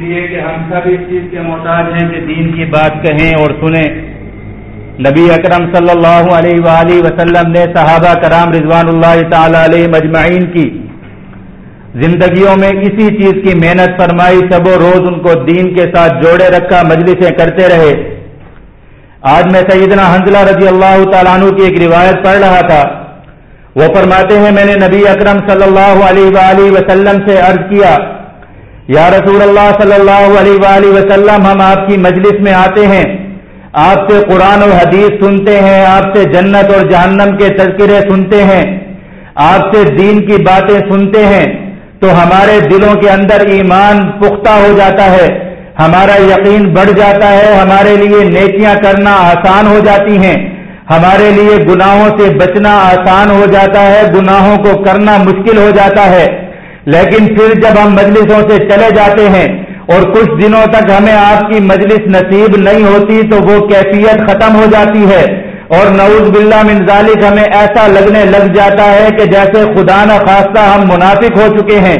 لیے کہ ہم سب اس چیز کے محتاج ہیں کہ دین کی بات کہیں اور سنیں۔ نبی اکرم صلی اللہ علیہ وآلہ وسلم نے صحابہ کرام رضوان اللہ تعالی علیہ مجمعین کی زندگیوں میں اسی چیز کی محنت فرمائی، سب و روز ان کو دین کے ساتھ جوڑے رکھا، مجلسیں کرتے رہے۔ آج میں سیدنا حنزلہ رضی اللہ تعالیٰ عنہ کی ایک روایت پڑھ رہا تھا۔ وہ فرماتے ہیں، میں نے نبی اکرم صلی اللہ علیہ وآلہ وسلم سے عرض کیا یا رسول اللہ صلی اللہ علیہ وآلہ وسلم، ہم آپ کی مجلس میں آتے ہیں، آپ سے قرآن و حدیث سنتے ہیں، آپ سے جنت اور جہنم کے تذکرے سنتے ہیں، آپ سے دین کی باتیں سنتے ہیں، تو ہمارے دلوں کے اندر ایمان پختہ ہو جاتا ہے، ہمارا یقین بڑھ جاتا ہے، ہمارے لیے نیکیاں کرنا آسان ہو جاتی ہیں، ہمارے لیے گناہوں سے بچنا آسان ہو جاتا ہے، گناہوں کو کرنا مشکل ہو جاتا ہے۔ لیکن پھر جب ہم مجلسوں سے چلے جاتے ہیں اور کچھ دنوں تک ہمیں آپ کی مجلس نصیب نہیں ہوتی تو وہ کیفیت ختم ہو جاتی ہے اور نعوذ باللہ من ذالک ہمیں ایسا لگنے لگ جاتا ہے کہ جیسے خدا نہ خواستہ ہم منافق ہو چکے ہیں۔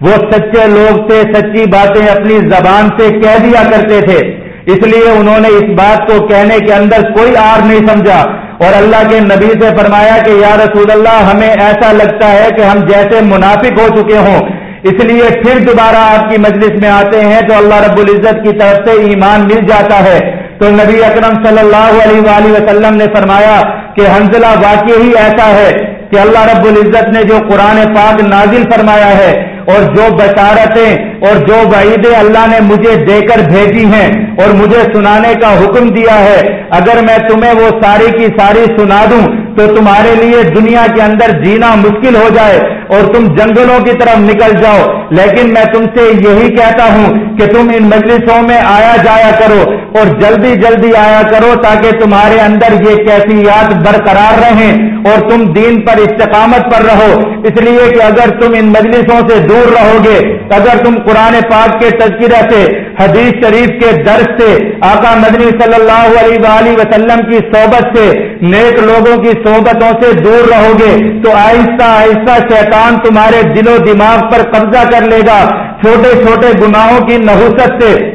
وہ سچے لوگ سے سچی باتیں اپنی زبان سے کہہ دیا کرتے تھے۔ اس لیے انہوں نے اس بات کو کہنے کے اندر کوئی آر نہیں سمجھا۔ اور اللہ کے نبی سے فرمایا کہ یا رسول اللہ، ہمیں ایسا لگتا ہے کہ ہم جیسے منافق ہو چکے ہوں۔ اس لیے پھر دوبارہ آپ کی مجلس میں آتے ہیں تو اللہ رب العزت کی طرف سے ایمان مل جاتا ہے۔ تو نبی اکرم صلی اللہ علیہ وآلہ وسلم نے فرمایا کہ حنزلہ واقع ہی ایسا ہے کہ اللہ رب العزت نے جو قرآن پاک نازل فرمایا ہے اور جو بشارتیں اور جو وعیدیں اللہ نے مجھے دے کر بھیجی ہیں اور مجھے سنانے کا حکم دیا ہے، اگر میں تمہیں وہ ساری کی ساری سنا دوں تو تمہارے لیے دنیا کے اندر جینا مشکل ہو جائے اور تم جنگلوں کی طرف نکل جاؤ۔ لیکن میں تم سے یہی کہتا ہوں کہ تم ان مجلسوں میں آیا جایا کرو اور جلدی جلدی آیا کرو تاکہ تمہارے اندر یہ کیفیات برقرار رہیں اور تم دین پر استقامت پر رہو۔ اس لیے کہ اگر تم ان مجلسوں سے دور رہو گے، اگر تم قرآن پاک کے تذکرہ سے، حدیث شریف کے درس سے، آقا مدنی صلی اللہ علیہ وآلہ وسلم کی صحبت سے، نیک لوگوں کی صحبتوں سے دور رہو گے تو آہستہ آہستہ شیطان تمہارے دل و دماغ پر قبضہ کر لے گا۔ چھوٹے چھوٹے گناہوں کی نحوست سے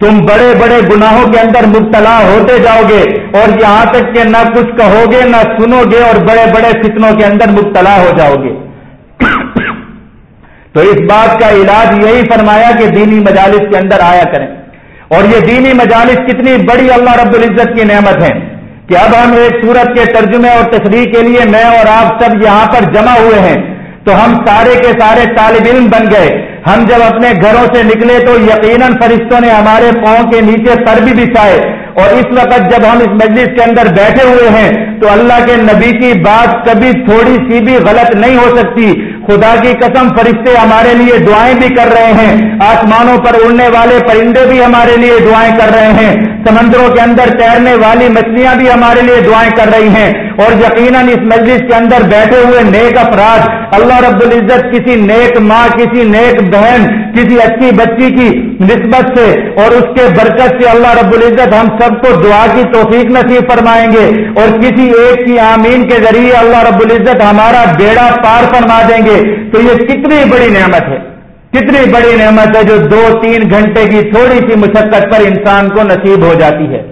تم بڑے بڑے گناہوں کے اندر مبتلا ہوتے جاؤ گے اور یہاں تک کہ نہ کچھ کہو گے، نہ سنو گے اور بڑے بڑے فتنوں کے اندر مبتلا ہو جاؤ گے۔ تو اس بات کا علاج یہی فرمایا کہ دینی مجالس کے اندر آیا کریں۔ اور یہ دینی مجالس کتنی بڑی اللہ رب العزت کی نعمت ہے کہ اب ہم ایک سورت کے ترجمے اور تشریح کے لیے میں اور آپ سب یہاں پر جمع ہوئے ہیں، تو ہم سارے کے سارے طالب علم بن گئے۔ ہم جب اپنے گھروں سے نکلے تو یقیناً فرشتوں نے ہمارے پاؤں کے نیچے سر بھی بچھائے۔ اور اس وقت جب ہم اس مجلس کے اندر بیٹھے ہوئے ہیں تو اللہ کے نبی کی بات کبھی تھوڑی سی بھی غلط نہیں ہو سکتی۔ خدا کی قسم فرشتے ہمارے لیے دعائیں بھی کر رہے ہیں۔ آسمانوں پر اڑنے والے پرندے بھی ہمارے لیے دعائیں کر رہے ہیں۔ سمندروں کے اندر تیرنے والی مچھلیاں بھی ہمارے لیے دعائیں کر رہی ہیں۔ اور یقیناً اس مجلس کے اندر بیٹھے ہوئے نیک افراد، اللہ رب العزت کسی نیک ماں، کسی نیک بہن، کسی اچھی بچی کی نسبت سے اور اس کے برکت سے اللہ رب العزت ہم سب کو دعا کی توفیق نصیب فرمائیں گے اور کسی ایک کی آمین کے ذریعے اللہ رب العزت ہمارا بیڑا پار فرما دیں گے۔ تو یہ کتنی بڑی نعمت ہے۔ کتنی بڑی نعمت ہے جو دو تین گھنٹے کی تھوڑی سی مشقت پر انسان کو نصیب ہو جاتی ہے۔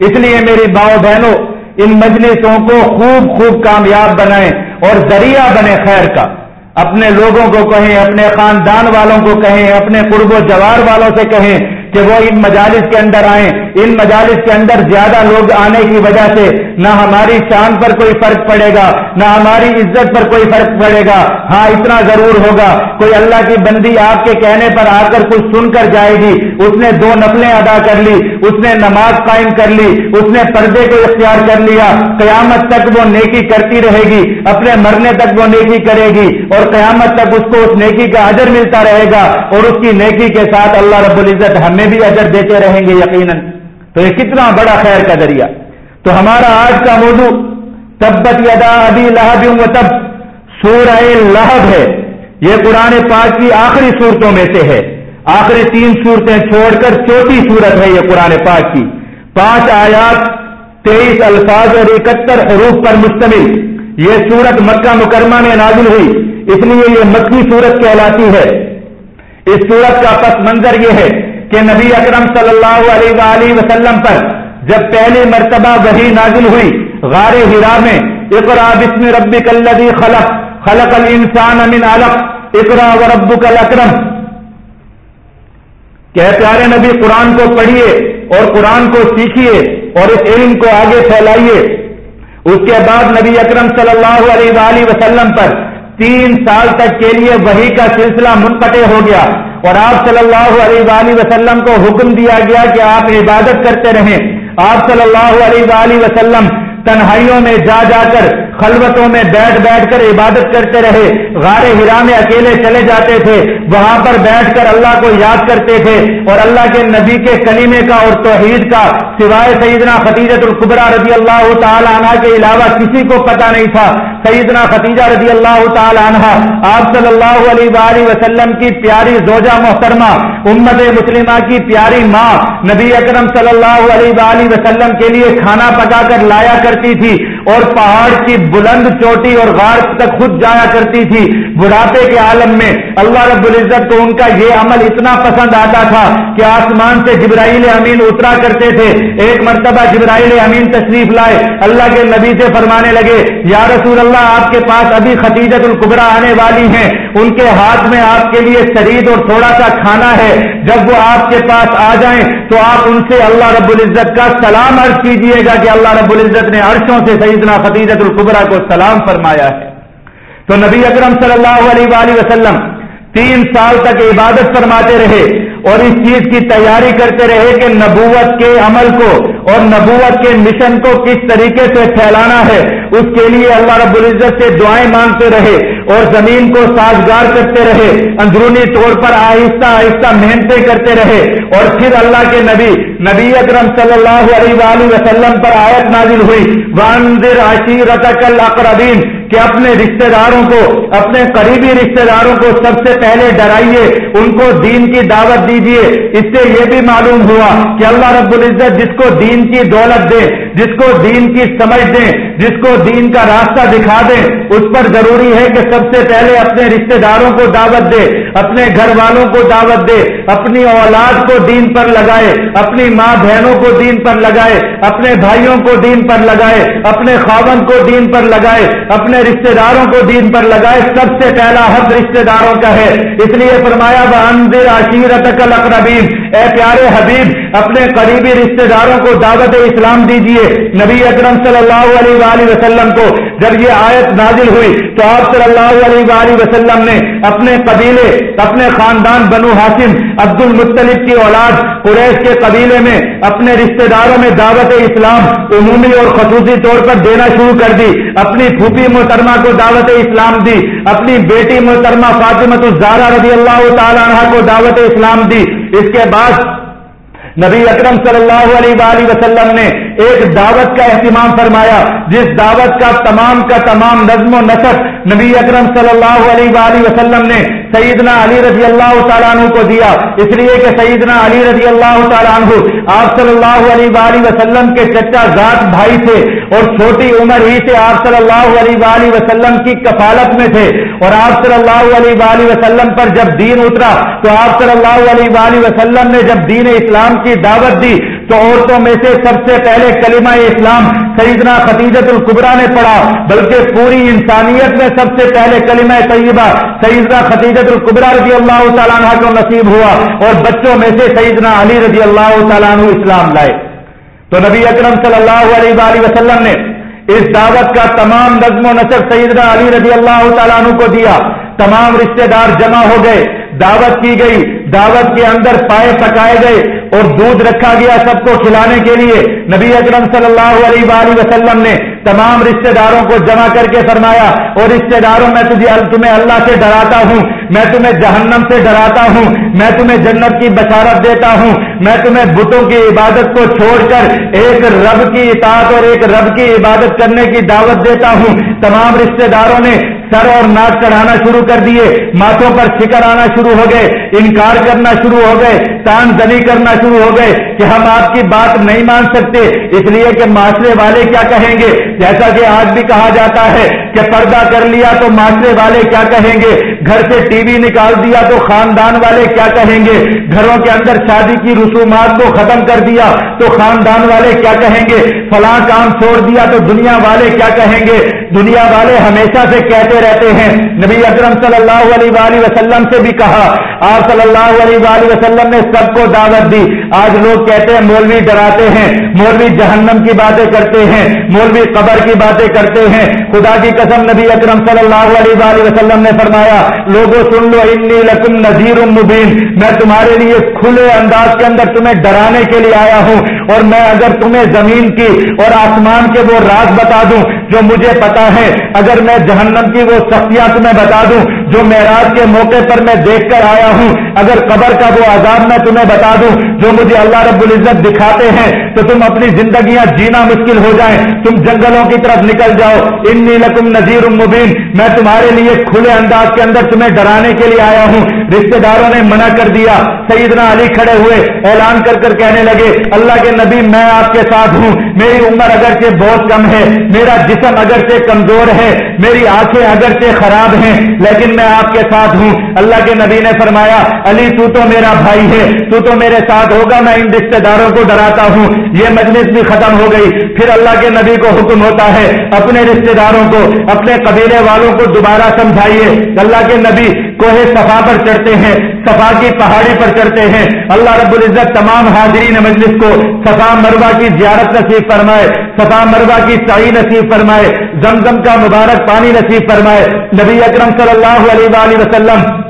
اس لیے میری باؤ بہنوں، ان مجلسوں کو خوب خوب کامیاب بنائیں اور ذریعہ بنے خیر کا۔ اپنے لوگوں کو کہیں، اپنے خاندان والوں کو کہیں، اپنے قرب و جوار والوں سے کہیں کہ وہ ان مجالس کے اندر آئیں۔ ان مجالس کے اندر زیادہ لوگ آنے کی وجہ سے نہ ہماری شان پر کوئی فرق پڑے گا، نہ ہماری عزت پر کوئی فرق پڑے گا۔ ہاں اتنا ضرور ہوگا۔ کوئی اللہ کی بندی آپ کے کہنے پر آ کر کچھ سن کر جائے گی۔ اس نے دو نفلیں ادا کر لی، اس نے نماز قائم کر لی، اس نے پردے کو اختیار کر لیا۔ قیامت تک وہ نیکی کرتی رہے گی، اپنے مرنے تک وہ نیکی کرے گی اور قیامت تک اس کو اس نیکی کا اجر ملتا رہے گا اور اس کی نیکی کے ساتھ اللہ رب العزت ہمیں ہم بھی اجر دیتے رہیں گے یقیناً۔ تو یہ کتنا بڑا خیر کا ذریعہ۔ تو ہمارا آج کا موضوع تبت یدا ابھی لہب و تب۔ سورہ لہب ہے۔ یہ قرآن پاک کی آخری صورتوں میں سے ہے۔ آخری تین صورتیں چھوڑ کر چوتھی صورت ہے یہ قرآن پاک کی۔ پانچ آیات، تیئیس الفاظ اور اکہتر حروف پر مشتمل۔ یہ سورت مکہ مکرمہ میں نازل ہوئی۔ اس لیے یہ مکی صورت کہلاتی ہے۔ اس صورت کا پس منظر یہ ہے کہ نبی اکرم صلی اللہ علیہ وآلہ وسلم پر جب پہلی مرتبہ وہی نازل ہوئی، غار ہرا میں اقرا بسم ربک الذی خلق خلق الانسان من علق اقرا وربک الاکرم۔ کہ پیارے نبی، قرآن کو پڑھیے اور قرآن کو سیکھیے اور اس علم کو آگے پھیلائیے۔ اس کے بعد نبی اکرم صلی اللہ علیہ وآلہ وسلم پر تین سال تک کے لیے وہی کا سلسلہ منقطع ہو گیا۔ اور آپ صلی اللہ علیہ وآلہ وسلم کو حکم دیا گیا کہ آپ عبادت کرتے رہیں۔ آپ صلی اللہ علیہ وآلہ وسلم تنہائیوں میں جا جا کر خلوتوں میں بیٹھ بیٹھ کر عبادت کرتے رہے۔ غار ہرا میں اکیلے چلے جاتے تھے۔ وہاں پر بیٹھ کر اللہ کو یاد کرتے تھے اور اللہ کے نبی کے کلیمے کا اور توحید کا سوائے سیدنا ختیجت القبرا رضی اللہ تعالی عنہ کے علاوہ کسی کو پتا نہیں تھا۔ سیدنا ختیجہ رضی اللہ تعالی عنہ آپ صلی اللہ علیہ وآلہ وسلم کی پیاری زوجہ محترمہ، امت مسلمہ کی پیاری ماں نبی اکرم صلی اللہ علیہ وآلہ وسلم کے لیے کھانا پکا کر لایا کرتی تھی۔ اور پہاڑ کی بلند چوٹی اور غار تک خود جایا کرتی تھی۔ بڑھاپے کے عالم میں اللہ رب العزت کو ان کا یہ عمل اتنا پسند آتا تھا کہ آسمان سے جبرائیل امین اترا کرتے تھے۔ ایک مرتبہ جبرائیل امین تشریف لائے۔ اللہ کے نبی سے فرمانے لگے، یا رسول اللہ، آپ کے پاس ابھی ختیجت القبرا آنے والی ہیں۔ ان کے ہاتھ میں آپ کے لیے شرید اور تھوڑا سا کھانا ہے۔ جب وہ آپ کے پاس آ جائیں تو آپ ان سے اللہ رب العزت کا سلام عرض کیجیے گا کہ اللہ رب العزت نے عرشوں سے صحیح سیدنا خدیجت القبرا کو سلام فرمایا ہے۔ تو نبی اکرم صلی اللہ علیہ وآلہ وسلم تین سال تک عبادت فرماتے رہے اور اس چیز کی تیاری کرتے رہے کہ نبوت کے عمل کو اور نبوت کے مشن کو کس طریقے سے پھیلانا ہے۔ اس کے لیے اللہ رب العزت سے دعائیں مانگتے رہے اور زمین کو سازگار کرتے رہے، اندرونی طور پر آہستہ آہستہ محنتیں کرتے رہے اور پھر اللہ کے نبی نبی اکرم صلی اللہ علیہ وآلہ وسلم پر آیت نازل ہوئی واندر عشیرتک الاقربین کہ اپنے رشتہ داروں کو، اپنے قریبی رشتہ داروں کو سب سے پہلے ڈرائیے، ان کو دین کی دعوت دیجیے اس سے یہ بھی معلوم ہوا کہ اللہ رب العزت جس کو دین کی دولت دے، جس کو دین کی سمجھ دیں جس کو دین کا راستہ دکھا دیں اس پر ضروری ہے کہ سب سے پہلے اپنے رشتہ داروں کو دعوت دے، اپنے گھر والوں کو دعوت دے، اپنی اولاد کو دین پر لگائے، اپنی ماں بہنوں کو دین پر لگائے، اپنے بھائیوں کو دین پر لگائے، اپنے خاون کو دین پر لگائے، اپنے اپنے رشتے داروں کو دین پر لگائے، سب سے پہلا حق رشتے داروں کا ہے۔ اس لیے فرمایا عشیرت اقربین اے پیارے حبیب، اپنے قریبی رشتے داروں کو دعوت اسلام دیجیے نبی اکرم صلی اللہ علیہ وآلہ وسلم کو۔ جب یہ آیت نازل ہوئی، تو آپ صلی اللہ علیہ وآلہ وسلم نے اپنے قبیلے، اپنے خاندان بنو حاسم عبد المطلب کی اولاد، قریش کے قبیلے میں اپنے رشتے داروں میں دعوت اسلام عمومی اور خصوصی طور پر دینا شروع کر دی۔ اپنی پھوپھی محترمہ کو دعوت اسلام دی، اپنی بیٹی محترمہ فاطمت الزارہ رضی اللہ تعالیٰ عنہ کو دعوت اسلام دی۔ اس کے بعد نبی اکرم صلی اللہ علیہ وآلہ وسلم نے ایک دعوت کا اہتمام فرمایا، جس دعوت کا تمام کا تمام نظم و نسق نبی اکرم صلی اللہ علیہ وآلہ وسلم نے سیدنا علی رضی اللہ تعالیٰ عنہ کو دیا۔ اس لیے کہ سیدنا علی رضی اللہ تعالیٰ عنہ آپ صلی اللہ علیہ وآلہ وسلم کے چچا ذات بھائی تھے اور چھوٹی عمر ہی سے آپ صلی اللہ علیہ وآلہ وسلم کی کفالت میں تھے۔ اور آپ صلی اللہ علیہ وآلہ وسلم پر جب دین اترا تو آپ صلی اللہ علیہ وآلہ وسلم نے جب دین اسلام کی دعوت دی تو عورتوں میں سے سب سے پہلے کلمہ اسلام سیدنا خطیجت القبرا نے پڑھا، بلکہ پوری انسانیت میں سب سے پہلے کلمہ طیبہ سیدنا خطیجت القبرا رضی اللہ تعالیٰ عنہ کو نصیب ہوا اور بچوں میں سے سیدنا علی رضی اللہ تعالیٰ عنہ اسلام لائے۔ تو نبی اکرم صلی اللہ علیہ وآلہ وسلم نے اس دعوت کا تمام نظم و نصر سیدنا علی رضی اللہ تعالیٰ عنہ کو دیا۔ تمام رشتہ دار جمع ہو گئے۔ دعوت کی گئی، دعوت کے اندر پائے پکائے گئے اور دودھ رکھا گیا سب کو کھلانے کے لیے۔ نبی اکرم صلی اللہ علیہ وآلہ وسلم نے تمام رشتہ داروں کو جمع کر کے فرمایا، اور رشتہ داروں، میں تجھے تمہیں اللہ سے ڈراتا ہوں، میں تمہیں جہنم سے ڈراتا ہوں، میں تمہیں جنت کی بشارت دیتا ہوں، میں تمہیں بتوں کی عبادت کو چھوڑ کر ایک رب کی اطاعت اور ایک رب کی عبادت کرنے کی دعوت دیتا ہوں۔ تمام رشتہ داروں نے سر اور ناک چڑھانا شروع کر دیے، ماتھوں پر شکر آنا شروع ہو گئے، انکار کرنا شروع ہو گئے، تان دنی کرنا شروع ہو گئے کہ ہم آپ کی بات نہیں مان سکتے، اس لیے کہ معاشرے والے کیا کہیں گے؟ جیسا کہ آج بھی کہا جاتا ہے کہ پردہ کر لیا تو معاشرے والے کیا کہیں گے؟ گھر سے ٹی وی نکال دیا تو خاندان والے کیا کہیں گے؟ گھروں کے اندر شادی کی رسومات کو ختم کر دیا تو خاندان والے کیا کہیں گے؟ فلاں کام چھوڑ دیا تو دنیا والے کیا کہیں گے؟ دنیا والے ہمیشہ سے کہتے رہتے ہیں۔ نبی اکرم صلی اللہ علیہ وآلہ وسلم سے بھی کہا، آپ صلی اللہ علیہ وآلہ وسلم نے سب کو دعوت دی۔ آج لوگ کہتے ہیں، مولوی ڈراتے ہیں، مولوی جہنم کی باتیں کرتے ہیں، مولوی قبر کی باتیں کرتے ہیں۔ خدا کی قسم نبی اکرم صلی اللہ علیہ وسلم نے فرمایا، لوگوں سن لو، انی لکم نذیر مبین۔ میں تمہارے لیے کھلے انداز کے اندر تمہیں ڈرانے کے لیے آیا ہوں۔ اور میں اگر تمہیں زمین کی اور آسمان کے وہ راز بتا دوں جو مجھے پتا ہے، اگر میں جہنم کی وہ سختیاں تمہیں بتا دوں جو معراج کے موقع پر میں دیکھ کر آیا ہوں، اگر قبر کا وہ عذاب میں تمہیں بتا دوں جو مجھے اللہ رب العزت دکھاتے ہیں تو تم اپنی زندگیاں جینا مشکل ہو جائیں، تم جنگلوں کی طرف نکل جاؤ۔ انی لکم نذیر مبین۔ میں تمہارے لیے کھلے انداز کے اندر تمہیں ڈرانے کے لیے آیا ہوں۔ رشتے داروں نے منع کر دیا۔ سیدنا علی کھڑے ہوئے، اعلان کر کر کہنے لگے، اللہ کے نبی میں آپ کے ساتھ ہوں۔ میری عمر اگرچہ بہت کم ہے، میرا جسم اگرچہ کمزور ہے، میری آنکھیں اگرچہ خراب ہیں، لیکن میں آپ کے ساتھ ہوں۔ اللہ کے نبی نے فرمایا، علی تو تو میرا بھائی ہے، تو تو میرے ساتھ ہوگا، میں ان رشتے داروں کو ڈراتا ہوں۔ یہ مجلس بھی ختم ہو گئی۔ پھر اللہ کے نبی کو حکم ہوتا ہے، اپنے رشتے داروں کو، اپنے قبیلے والوں کو دوبارہ سمجھائیے۔ اللہ کے نبی کوہ صفا پر چڑھتے ہیں، صفا کی پہاڑی پر چڑھتے ہیں۔ اللہ رب العزت تمام حاضرین مجلس کو صفا مروا کی زیارت نصیب فرمائے، صفا مروا کی سعی نصیب فرمائے۔ زمزم کا مبارک پانی نصیب فرمائے۔ نبی اکرم صلی اللہ علیہ وآلہ وسلم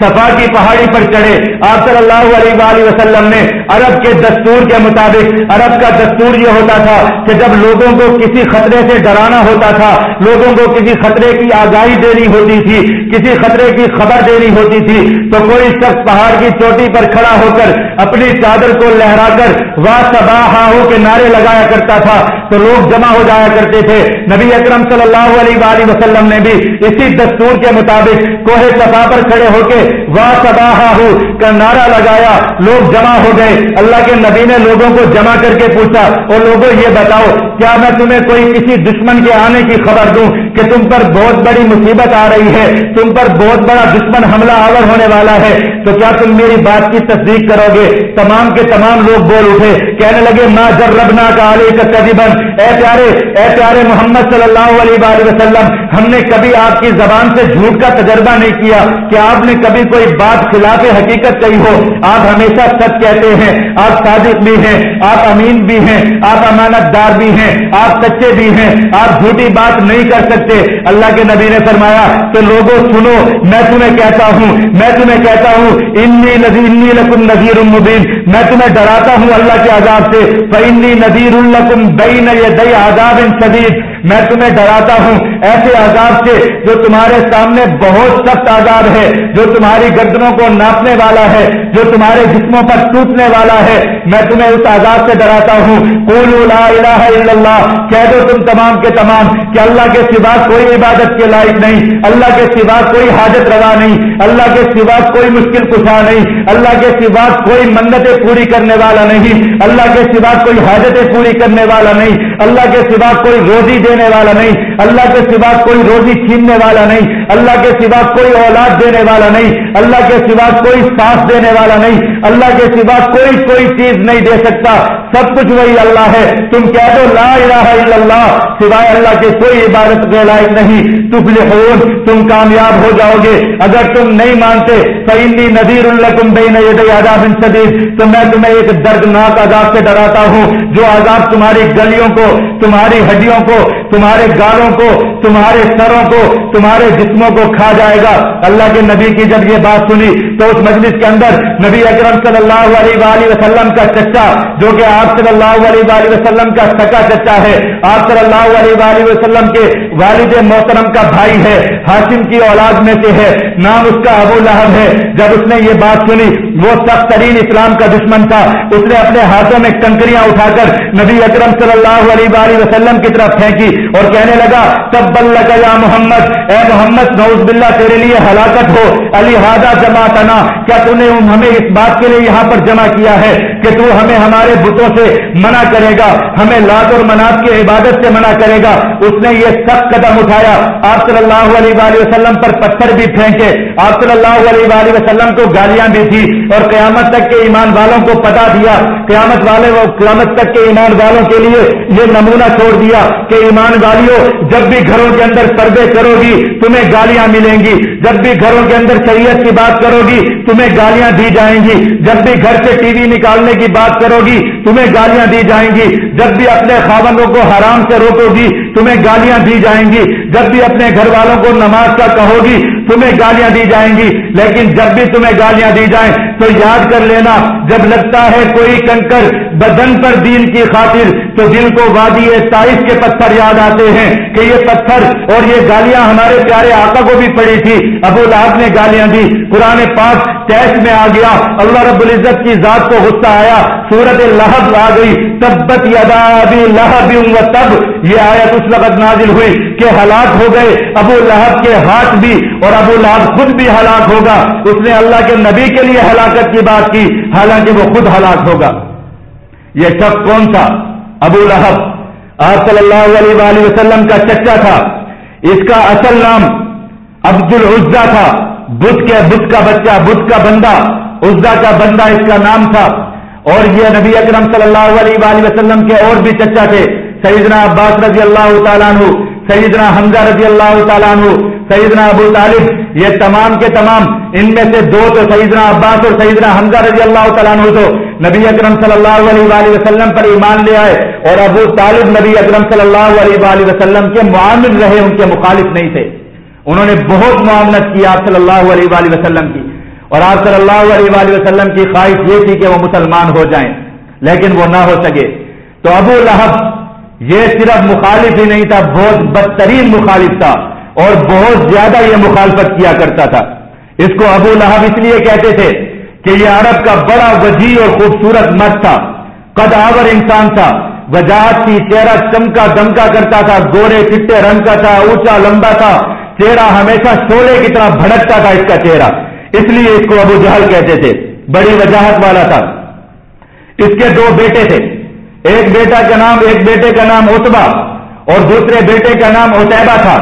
صفا کی پہاڑی پر چڑھے۔ آپ صلی اللہ علیہ وآلہ وسلم نے عرب کے دستور کے مطابق، عرب کا دستور یہ ہوتا تھا کہ جب لوگوں کو کسی خطرے سے ڈرانا ہوتا تھا، لوگوں کو کسی خطرے کی آگاہی دینی ہوتی تھی، کسی خطرے کی خبر دینی ہوتی تھی، تو کوئی شخص پہاڑ کی چوٹی پر کھڑا ہو کر اپنی چادر کو لہرا کر واہ سباہ کے نعرے لگایا کرتا تھا۔ تو لوگ جمع ہو جایا کرتے تھے۔ نبی اکرم صلی اللہ علیہ وآلہ وسلم نے بھی اسی دستور کے مطابق کوہ صفا پر کھڑے ہو کے واہ ہو کا نعرہ لگایا، لوگ جمع ہو گئے۔ اللہ کے نبی نے لوگوں کو جمع کر کے پوچھا، اور لوگوں، یہ بتاؤ، کیا میں تمہیں کوئی کسی دشمن کے آنے کی خبر دوں؟ کہ تم پر بہت بڑی مصیبت آ رہی ہے، تم پر بہت بڑا دشمن حملہ آور ہونے والا ہے۔ تو کیا تم میری بات کی تصدیق کرو گے؟ تمام کے تمام لوگ بول اٹھے، کہنے لگے ماں جب ربنا کا علی کا تجیبن اے پیارے اے پیارے محمد صلی اللہ علیہ وسلم، ہم نے کبھی آپ کی زبان سے جھوٹ کا تجربہ نہیں کیا۔ کہ آپ نے کبھی کوئی بات خلاف حقیقت کہی ہو؟ آپ ہمیشہ سچ کہتے ہیں، آپ صادق بھی ہیں، آپ امین بھی ہیں، آپ امانت دار بھی ہیں، آپ سچے بھی ہیں۔ آپ جھوٹی بات نہیں کر سکتے اللہ کے نبی نے فرمایا تو لوگوں سنو، میں تمہیں کہتا ہوں، میں تمہیں کہتا ہوں، انی نذیر، انی لکم نذیر مبین۔ میں تمہیں ڈراتا ہوں اللہ کے عذاب سے۔ فنی نذیر الکم بین یدی عذاب شدید میں تمہیں ڈراتا ہوں ایسے عذاب سے جو تمہارے سامنے بہت سخت عذاب ہے، جو تمہاری گردنوں کو ناپنے والا ہے، جو تمہارے جسموں پر ٹوٹنے والا ہے۔ میں تمہیں اس عذاب سے ڈراتا ہوں۔ لا الہ الا اللہ کہہ دو تم تمام کے تمام کہ اللہ کے سوا کوئی عبادت کے لائق نہیں، اللہ کے سوا کوئی حاجت روا نہیں، اللہ کے سوا کوئی مشکل کشا نہیں، اللہ کے سوا کوئی منتیں پوری کرنے والا نہیں، اللہ کے سوا کوئی حاجتیں پوری کرنے والا نہیں اللہ کے سوا کوئی روزی دینے والا نہیں، اللہ کے سوا کوئی روزی چھیننے والا نہیں، اللہ کے سوا کوئی اولاد دینے والا نہیں، اللہ کے سوا کوئی سانس دینے والا نہیں، اللہ کے سوا کوئی کوئی چیز نہیں دے سکتا۔ سب کچھ وہی اللہ ہے۔ تم کہہ دو لا الہ الا اللہ، سوائے اللہ کے کوئی عبادت کے لائق نہیں۔ تفلحون، تم کامیاب ہو جاؤ گے۔ اگر تم نہیں مانتے فإنی نذیر لکم بین یدی عذاب شدید تو میں تمہیں ایک دردناک عذاب سے ڈراتا ہوں، جو عذاب تمہاری گلیوں کو تمہاری ہڈیوں کو، تمہارے گالوں کو، تمہارے سروں کو، تمہارے جسموں کو کھا جائے گا۔ اللہ کے نبی کی جب یہ بات سنی تو اس مجلس کے اندر نبی اکرم صلی اللہ علیہ وآلہ وسلم کا چچا، جو کہ آپ صلی اللہ علیہ وآلہ وسلم کا سکا چچا ہے، آپ صلی اللہ علیہ وآلہ وسلم کے والد محترم کا بھائی ہے ہاشم کی اولاد میں سے ہے، نام اس کا ابو لہب ہے۔ جب اس نے یہ بات سنی، وہ سخت ترین اسلام کا دشمن تھا۔ اس نے اپنے ہاتھوں میں کنکریاں اٹھا کر نبی اکرم صلی اللہ علیہ علیہ وآلہ وسلم کی طرف پھینکی اور کہنے لگا تب بل یا محمد، اے محمد نوز باللہ تیرے لیے ہلاکت ہو۔ علی ہادا جمع تنا کیا تم نے ہمیں اس بات کے لیے یہاں پر جمع کیا ہے کہ تو ہمیں ہمارے بتوں سے منع کرے گا، ہمیں لات اور مناف کی عبادت سے منع کرے گا۔ اس نے یہ سخت قدم اٹھایا۔ آپ صلی اللہ علیہ وآلہ وسلم پر پتھر بھی پھینکے۔ آپ صلی اللہ علیہ وآلہ وسلم کو گالیاں بھی دی اور قیامت تک کے ایمان والوں کو پتا دیا۔ قیامت والے قیامت تک کے ایمان والوں کے لیے یہ نمونہ چھوڑ دیا کہ ایمان والیوں جب بھی گھروں کے اندر پردے کرو گی تمہیں گالیاں ملیں گی۔ جب بھی گھروں کے اندر شریعت کی بات کرو گی تمہیں گالیاں دی جائیں گی۔ جب بھی گھر سے ٹی وی نکالنے کی بات کرو گی تمہیں گالیاں دی جائیں گی۔ جب بھی اپنے خاونوں کو حرام سے روکو گی تمہیں گالیاں دی جائیں گی۔ جب بھی اپنے گھر والوں کو نماز کا کہو گی تمہیں گالیاں دی جائیں گی۔ لیکن جب بھی تمہیں گالیاں دی جائیں، تو یاد کر لینا، جب لگتا ہے کوئی کنکر بدن پر دین کی خاطر تو دل کو وادی تائف کے پتھر یاد آتے ہیں کہ یہ پتھر اور یہ گالیاں ہمارے پیارے آقا کو بھی پڑی تھی۔ ابو لہب نے گالیاں دی۔ قرآن پاک ٹیسٹ میں آ گیا۔ اللہ رب العزت کی ذات کو غصہ آیا۔ سورت لہب آ گئی۔ تبت یدا بھی لہب تب۔ یہ آیت اس وقت نازل ہوئی کہ ہلاک ہو گئے۔ ابو لہب کے ہاتھ بھی اور ابو لہب خود بھی ہلاک ہوگا۔ اس نے اللہ کے نبی کے لیے ہلاکت کی بات کی۔ حالانکہ وہ خود ہلاک ہوگا۔ یہ شخص کون تھا؟ ابو لہب۔ آپ صلی اللہ علیہ وآلہ وسلم کا چچا تھا۔ اس کا اصل نام عبد العزا تھا۔ بدھ کے بدھ کا بچہ بدھ کا بندہ عزا کا بندہ اس کا نام تھا۔ اور یہ نبی اکرم صلی اللہ علیہ وآلہ وسلم کے اور بھی چچا تھے۔ سیدنا عباس رضی اللہ تعالیٰ عنہ۔ سیدنا حمزہ رضی اللہ تعالیٰ عنہ، سیدنا ابو طالب، یہ تمام کے تمام، ان میں سے دو تو سیدنا عباس اور سیدنا حمزہ رضی اللہ تعالیٰ عنہ تو نبی اکرم صلی اللہ علیہ وآلہ وسلم پر ایمان لے آئے اور ابو طالب نبی اکرم صلی اللہ علیہ وآلہ وسلم کے معامل رہے، ان کے مخالف نہیں تھے۔ انہوں نے بہت معاملت کی آپ صلی اللہ علیہ وآلہ وسلم کی۔ اور آپ صلی اللہ علیہ وآلہ وسلم کی خواہش یہ تھی کہ وہ مسلمان ہو جائیں، لیکن وہ نہ ہو سکے۔ تو ابو لہب یہ صرف مخالف ہی نہیں تھا، بہت بدترین مخالف تھا اور بہت زیادہ یہ مخالفت کیا کرتا تھا۔ اس کو ابو لہب اس لیے کہتے تھے کہ یہ عرب کا بڑا وجی اور خوبصورت مرد تھا۔ قد آور انسان تھا۔ وجاہت کی چہرہ چمکا دمکا کرتا تھا، گورے چٹے رنگ کا تھا، اونچا لمبا تھا۔ چہرہ ہمیشہ شولے کی طرح بھڑکتا تھا اس کا چہرہ۔ اس لیے اس کو ابو جہل کہتے تھے۔ بڑی وجاہت والا تھا۔ اس کے دو بیٹے تھے۔ ایک بیٹا کا نام ایک بیٹے کا نام اتبا اور دوسرے بیٹے کا نام اتبا تھا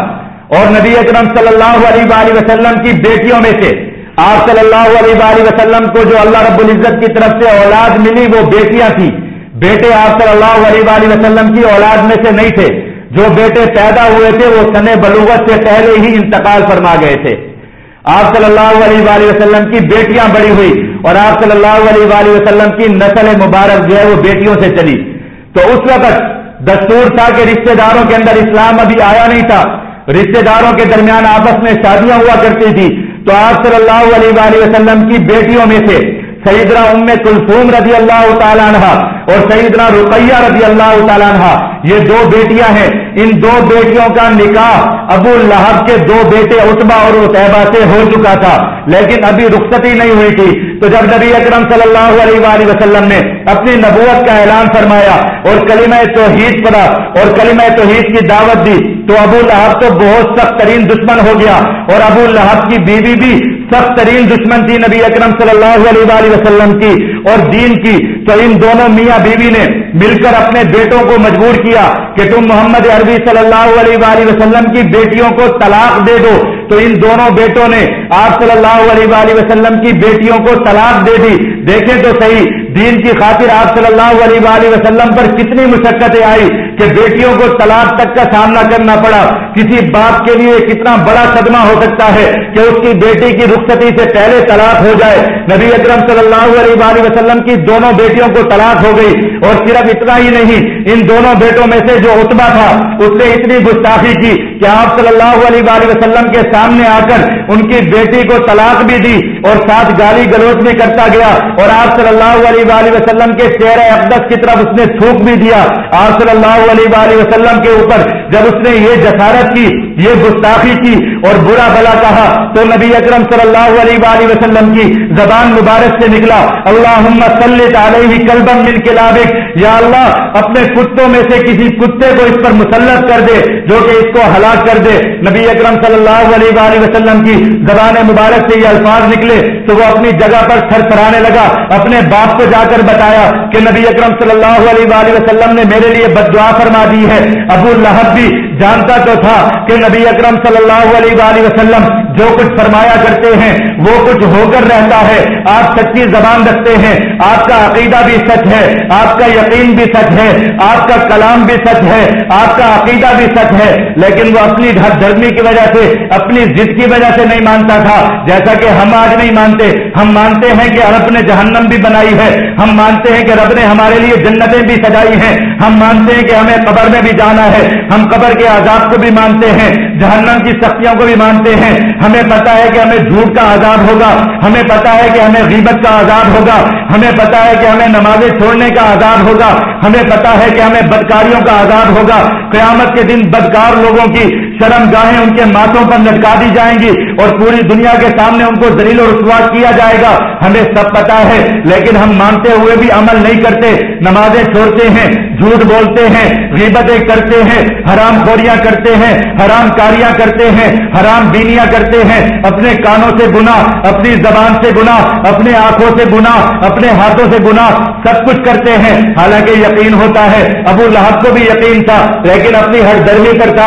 اور نبی اکرم صلی اللہ علیہ وآلہ وسلم کی بیٹیوں میں سے آپ صلی اللہ علیہ وآلہ وسلم کو جو اللہ رب العزت کی طرف سے اولاد ملی، وہ بیٹیاں تھیں۔ بیٹے آپ صلی اللہ علیہ وآلہ وسلم کی اولاد میں سے نہیں تھے۔ جو بیٹے پیدا ہوئے تھے، وہ سن بلوغت سے پہلے ہی انتقال فرما گئے تھے۔ آپ صلی اللہ علیہ وآلہ وسلم کی بیٹیاں بڑی ہوئی اور آپ صلی اللہ علیہ وآلہ وسلم کی نسل مبارک جو ہے وہ بیٹیوں سے چلی۔ تو اس وقت دستور تھا کہ رشتہ داروں کے اندر اسلام ابھی آیا نہیں تھا۔ رشتہ داروں کے درمیان آپس میں شادیاں ہوا کرتی تھی تو آپ صلی اللہ علیہ وآلہ وسلم کی بیٹیوں میں سے سیدنا ام کلثوم رضی اللہ تعالیٰ عنہ اور سیدنا رقیہ رضی اللہ تعالیٰ عنہ، یہ دو بیٹیاں ہیں۔ ان دو بیٹیوں کا نکاح ابو لہب کے دو بیٹے اتبا اور اتبا سے ہو چکا تھا۔ لیکن ابھی رخصتی نہیں ہوئی تھی۔ تو جب نبی اکرم صلی اللہ علیہ وآلہ وسلم نے اپنی نبوت کا اعلان فرمایا اور کلمہ توحید پڑا اور کلمہ توحید کی دعوت دی، تو ابو لہب تو بہت سخت ترین دشمن ہو گیا اور ابو لہب کی بیوی بھی سخت ترین دشمن تھی نبی اکرم صلی اللہ علیہ وآلہ وسلم کی اور دین کی۔ تو ان دونوں میاں بیوی نے مل کر اپنے بیٹوں کو مجبور کیا کہ تم محمد عربی صلی اللہ علیہ وآلہ وسلم کی بیٹیوں کو طلاق دے دو۔ تو ان دونوں بیٹوں نے آپ صلی اللہ علیہ وآلہ وسلم کی بیٹیوں کو طلاق دے دی۔ دیکھیں تو صحیح، دین کی خاطر آپ صلی اللہ علیہ وآلہ وسلم پر کتنی مشقتیں آئی کہ بیٹیوں کو طلاق تک کا سامنا کرنا پڑا۔ کسی باپ کے لیے کتنا بڑا صدمہ ہو سکتا ہے کہ اس کی بیٹی کی رخصتی سے پہلے طلاق ہو جائے۔ نبی اکرم صلی اللہ علیہ وآلہ وسلم کی دونوں بیٹیوں کو طلاق ہو گئی۔ اور صرف اتنا ہی نہیں، ان دونوں بیٹوں میں سے جو اتبا تھا، اس نے اتنی گستاخی کی۔ کہ آپ صلی اللہ علیہ وآلہ وسلم کے سامنے آ کر ان کی بیٹی کو طلاق بھی دی اور ساتھ گالی گلوچ بھی کرتا گیا اور آپ صلی اللہ علیہ وآلہ وسلم کے چہرہ اقدس کی طرف اس نے تھوک بھی دیا؟ آپ صلی اللہ علیہ وآلہ وسلم کے اوپر جب اس نے یہ جسارت کی، یہ گستاخی کی اور برا بلا کہا تو نبی اکرم صلی اللہ علیہ وآلہ وسلم کی زبان مبارک سے نکلا۔ اللہ علیہ کلبم من کلابک۔ یا اللہ، اپنے کتوں میں سے کسی کتے کو اس پر مسلط کر دے جو کہ اس کو ہلاک کر دے نبی اکرم صلی اللہ علیہ وآلہ وسلم کی زبان مبارک سے یہ الفاظ نکلے تو وہ اپنی جگہ پر تھر تھرانے لگا، اپنے باپ کو جا کر بتایا کہ نبی اکرم صلی اللہ علیہ وآلہ وسلم نے میرے لیے بد دعا فرما دی ہے، ابو لہب بھی جانتا تو تھا کہ نبی اکرم صلی اللہ علیہ وآلہ وسلم جو کچھ فرمایا کرتے ہیں، وہ کچھ ہو کر رہتا ہے۔ آپ سچی زبان رکھتے ہیں۔ آپ کا عقیدہ بھی سچ ہے۔ آپ کا یقین بھی سچ ہے۔ آپ کا کلام بھی سچ ہے۔ آپ کا عقیدہ بھی سچ ہے۔ لیکن وہ اپنی دھرمی کی وجہ سے، اپنی ضد کی وجہ سے نہیں مانتا تھا۔ جیسا کہ ہم آج نہیں مانتے۔ ہم مانتے ہیں کہ رب نے جہنم بھی بنائی ہے۔ ہم مانتے ہیں کہ رب نے ہمارے لیے جنتیں بھی سجائی ہیں۔ ہم مانتے ہیں کہ ہمیں قبر میں بھی جانا ہے۔ ہم قبر کے عذاب کو بھی مانتے ہیں، جہنم کی سختیوں کو بھی مانتے ہیں۔ ہمیں پتا ہے کہ ہمیں جھوٹ کا عذاب ہوگا، ہمیں پتا ہے کہ ہمیں غیبت کا عذاب ہوگا، ہمیں پتا ہے کہ ہمیں نمازیں چھوڑنے کا عذاب ہوگا، ہمیں پتا ہے کہ ہمیں بدکاریوں کا عذاب ہوگا۔ قیامت کے دن بدکار لوگوں کی شرم گاہیں ان کے ماتھوں پر لٹکا دی جائیں گی اور پوری دنیا کے سامنے ان کو دلیل و رسوا کیا جائے گا۔ ہمیں سب پتا ہے، لیکن ہم مانتے ہوئے بھی عمل نہیں کرتے۔ نمازیں چھوڑتے ہیں، جھوٹ بولتے ہیں، غیبتیں کرتے ہیں، حرام خوریاں کرتے ہیں، حرام کاریاں کرتے ہیں، حرام بینیاں کرتے ہیں۔ اپنے کانوں سے گنا اپنی زبان سے گنا اپنے آنکھوں سے گنا اپنے ہاتھوں سے گنا سب کچھ کرتے ہیں۔ حالانکہ یقین ہوتا ہے، ابو لہب کو بھی یقین تھا، لیکن اپنی ہر درمی کرتا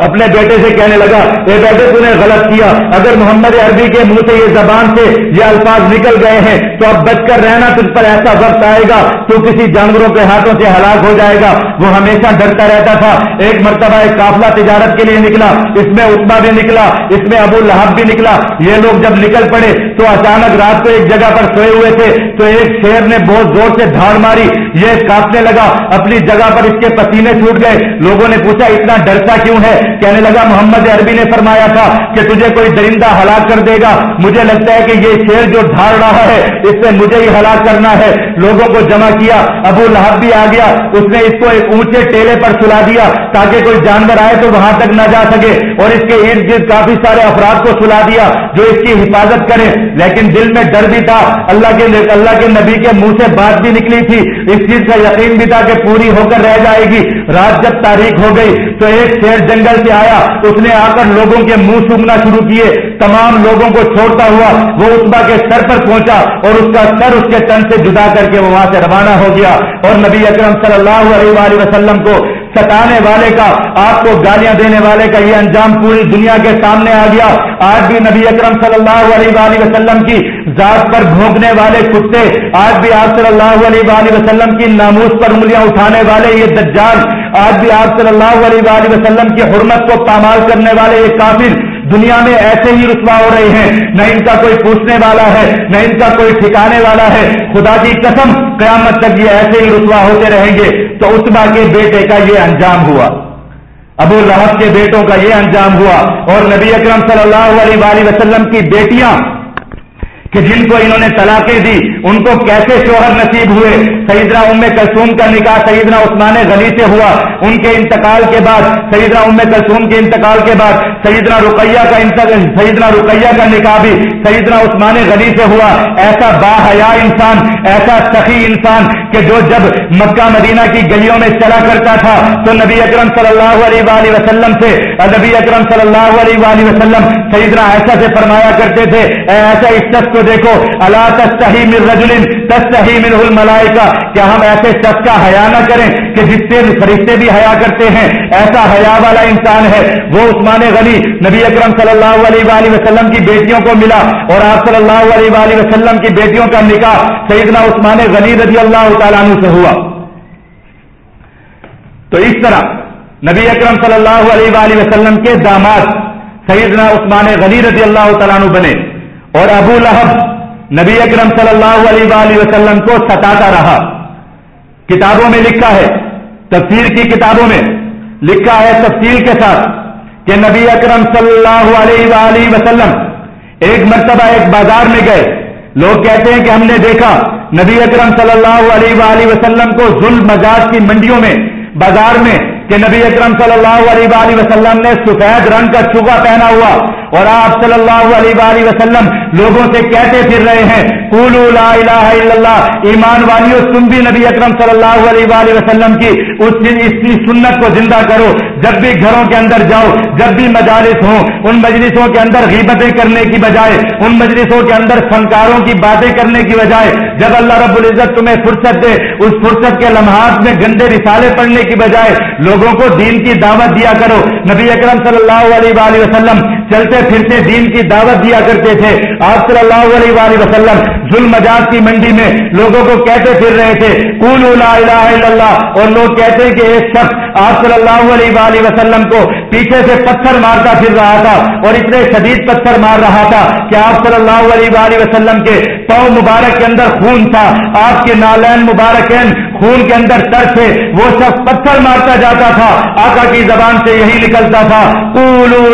اپنے بیٹے سے کہنے لگا، اے بیٹے، تو نے غلط کیا۔ اگر محمد عربی کے منہ سے یہ زبان سے یہ الفاظ نکل گئے ہیں، تو اب بچ کر رہنا، تجھ پر ایسا وقت آئے گا، تو کسی جانوروں کے ہاتھوں سے ہلاک ہو جائے گا۔ وہ ہمیشہ ڈرتا رہتا تھا۔ ایک مرتبہ ایک قافلہ تجارت کے لیے نکلا۔ اس میں اتبا بھی نکلا، اس میں ابو لہب بھی نکلا۔ یہ لوگ جب نکل پڑے، تو اچانک رات کو ایک جگہ پر سوئے ہوئے تھے۔ تو ایک شیر نے بہت زور سے دھاڑ ماری۔ یہ کاپنے لگا، اپنی جگہ پر اس کے پسینے چھوٹ گئے۔ لوگوں نے پوچھا، اتنا ڈرتا کیوں ہے؟ کہنے لگا، محمد عربی نے فرمایا تھا کہ تجھے کوئی درندہ ہلاک کر دے گا. مجھے لگتا ہے کہ یہ شیر جو ڈھار رہا ہے، اس سے مجھے ہی ہلاک کرنا ہے۔ لوگوں کو جمع کیا، ابو لہب بھی آ گیا، اس نے اس کو ایک اونچے ٹیلے پر سلا دیا تاکہ کوئی جانور آئے تو وہاں تک نہ جا سکے۔ اور اس کے ارد گرد کافی سارے افراد کو سلا دیا جو اس کی حفاظت کرے لیکن دل میں ڈر بھی تھا۔ اللہ کے اللہ کے نبی کے منہ سے بات بھی نکلی تھی۔ اس چیز کا یقین بھی تھا کہ پوری ہو کر رہ جائے گی۔ رات جب تاریخ ہو گئی تو ایک شیر جنگل سے آیا، اس نے آ کر لوگوں کے منہ سوکھنا شروع کیے۔ تمام لوگوں کو چھوڑتا ہوا وہ اتبا کے سر پر پہنچا اور اس کا سر اس کے تن سے جدا کر کے وہ وہاں سے روانہ ہو گیا۔ اور نبی اکرم صلی اللہ علیہ وآلہ وسلم کو ستانے والے کا، آپ کو گالیاں دینے والے کا یہ انجام پوری دنیا کے سامنے آ گیا۔ آج بھی نبی اکرم صلی اللہ علیہ وآلہ وسلم کی ذات پر بھونکنے والے کتے، آج بھی آپ صلی اللہ علیہ وآلہ وسلم کی ناموس پر انگلیاں اٹھانے والے یہ دجال آج بھی آپ صلی اللہ علیہ وآلہ وسلم کی حرمت کو پامال کرنے والے یہ کافر دنیا میں ایسے ہی رسوا ہو رہے ہیں۔ نہ ان کا کوئی پوچھنے والا ہے، نہ ان کا کوئی ٹھکانے والا ہے۔ خدا کی قسم، قیامت تک یہ ایسے ہی رسوا ہوتے رہیں گے۔ تو اسما کے بیٹے کا یہ انجام ہوا۔ ابو لہب کے بیٹوں کا یہ انجام ہوا۔ اور نبی اکرم صلی اللہ علیہ وآلہ وسلم کی بیٹیاں کہ جن کو انہوں نے طلاقیں دی، ان کو کیسے شوہر نصیب ہوئے؟ سیدنا ام کلثوم کا نکاح سیدنا عثمان غنی سے ہوا، ان کے انتقال کے بعد، سیدنا ام کلثوم کے انتقال کے بعد، سیدنا رقیہ کا سیدنا رقیہ کا نکاح بھی سیدنا عثمان غنی سے ہوا۔ ایسا با حیا انسان، ایسا سخی انسان کہ جو جب مکہ مدینہ کی گلیوں میں چلا کرتا تھا، تو نبی اکرم صلی اللہ علیہ وآلہ وسلم سے، نبی اکرم صلی اللہ علیہ وآلہ وسلم، سیدنا ایسا سے فرمایا کرتے تھے ایسا اس شخص کو دیکھو اللہ تستحی من رجل تستحی من الملائکہ۔ کیا ہم ایسے شخص کا حیا نہ کریں کہ جس سے فرشتے بھی حیا کرتے ہیں؟ ایسا حیا والا انسان ہے۔ وہ عثمان غنی، نبی اکرم صلی اللہ علیہ وآلہ وسلم کی بیٹیوں کو ملا اور آپ صلی اللہ علیہ وآلہ وسلم کی بیٹیوں کا نکاح سیدنا عثمان غنی رضی اللہ تعالیٰ عنہ سے ہوا۔ تو اس طرح نبی اکرم صلی اللہ علیہ وآلہ وسلم کے داماد سیدنا عثمان غنی رضی اللہ تعالیٰ عنہ بنے۔ اور ابو لہب نبی اکرم صلی اللہ علیہ وآلہ وسلم کو ستاتا رہا۔ کتابوں میں لکھا ہے، تفسیر کی کتابوں میں لکھا ہے تفصیل کے ساتھ کہ نبی اکرم صلی اللہ علیہ وآلہ وسلم ایک مرتبہ ایک بازار میں گئے۔ لوگ کہتے ہیں کہ ہم نے دیکھا نبی اکرم صلی اللہ علیہ وآلہ وسلم کو ظلم مزاج کی منڈیوں میں، بازار میں کہ نبی اکرم صلی اللہ علیہ وآلہ وسلم نے سفید رنگ کا چگا پہنا ہوا۔ اور آپ صلی اللہ علیہ وآلہ وسلم لوگوں سے کہتے پھر رہے ہیں لا الہ الا اللہ، ایمان والیوں تم بھی نبی اکرم صلی اللہ علیہ وآلہ وسلم کی اس اس کی سنت کو زندہ کرو۔ جب بھی گھروں کے اندر جاؤ، جب بھی مجالس ہوں، ان مجلسوں کے اندر غیبتیں کرنے کی بجائے، ان مجلسوں کے اندر فنکاروں کی باتیں کرنے کی بجائے، جب اللہ رب العزت تمہیں فرصت دے، اس فرصت کے لمحات میں گندے رسالے پڑھنے کی بجائے لوگوں کو دین کی دعوت دیا کرو۔ نبی اکرم صلی اللہ علیہ وآلہ وسلم چلتے پھرتے دین کی دعوت دیا کرتے تھے۔ آپ صلی اللہ علیہ وآلہ وسلم ظلم مجاز کی منڈی میں لوگوں کو کہتے پھر رہے تھے؟ کون لا الہ الا اللہ، اور لوگ کہتے ہیں کہ ایک شخص آپ صلی اللہ علیہ وآلہ وسلم کو پیچھے سے پتھر مارتا پھر رہا تھا، اور اتنے شدید پتھر مار رہا تھا کہ آپ صلی اللہ علیہ وآلہ وسلم کے پاؤں مبارک کے اندر خون تھا، آپ کے نالین مبارک خون کے اندر تر تھے، وہ شخص پتھر مارتا جاتا تھا، آقا کی زبان سے یہی نکلتا تھا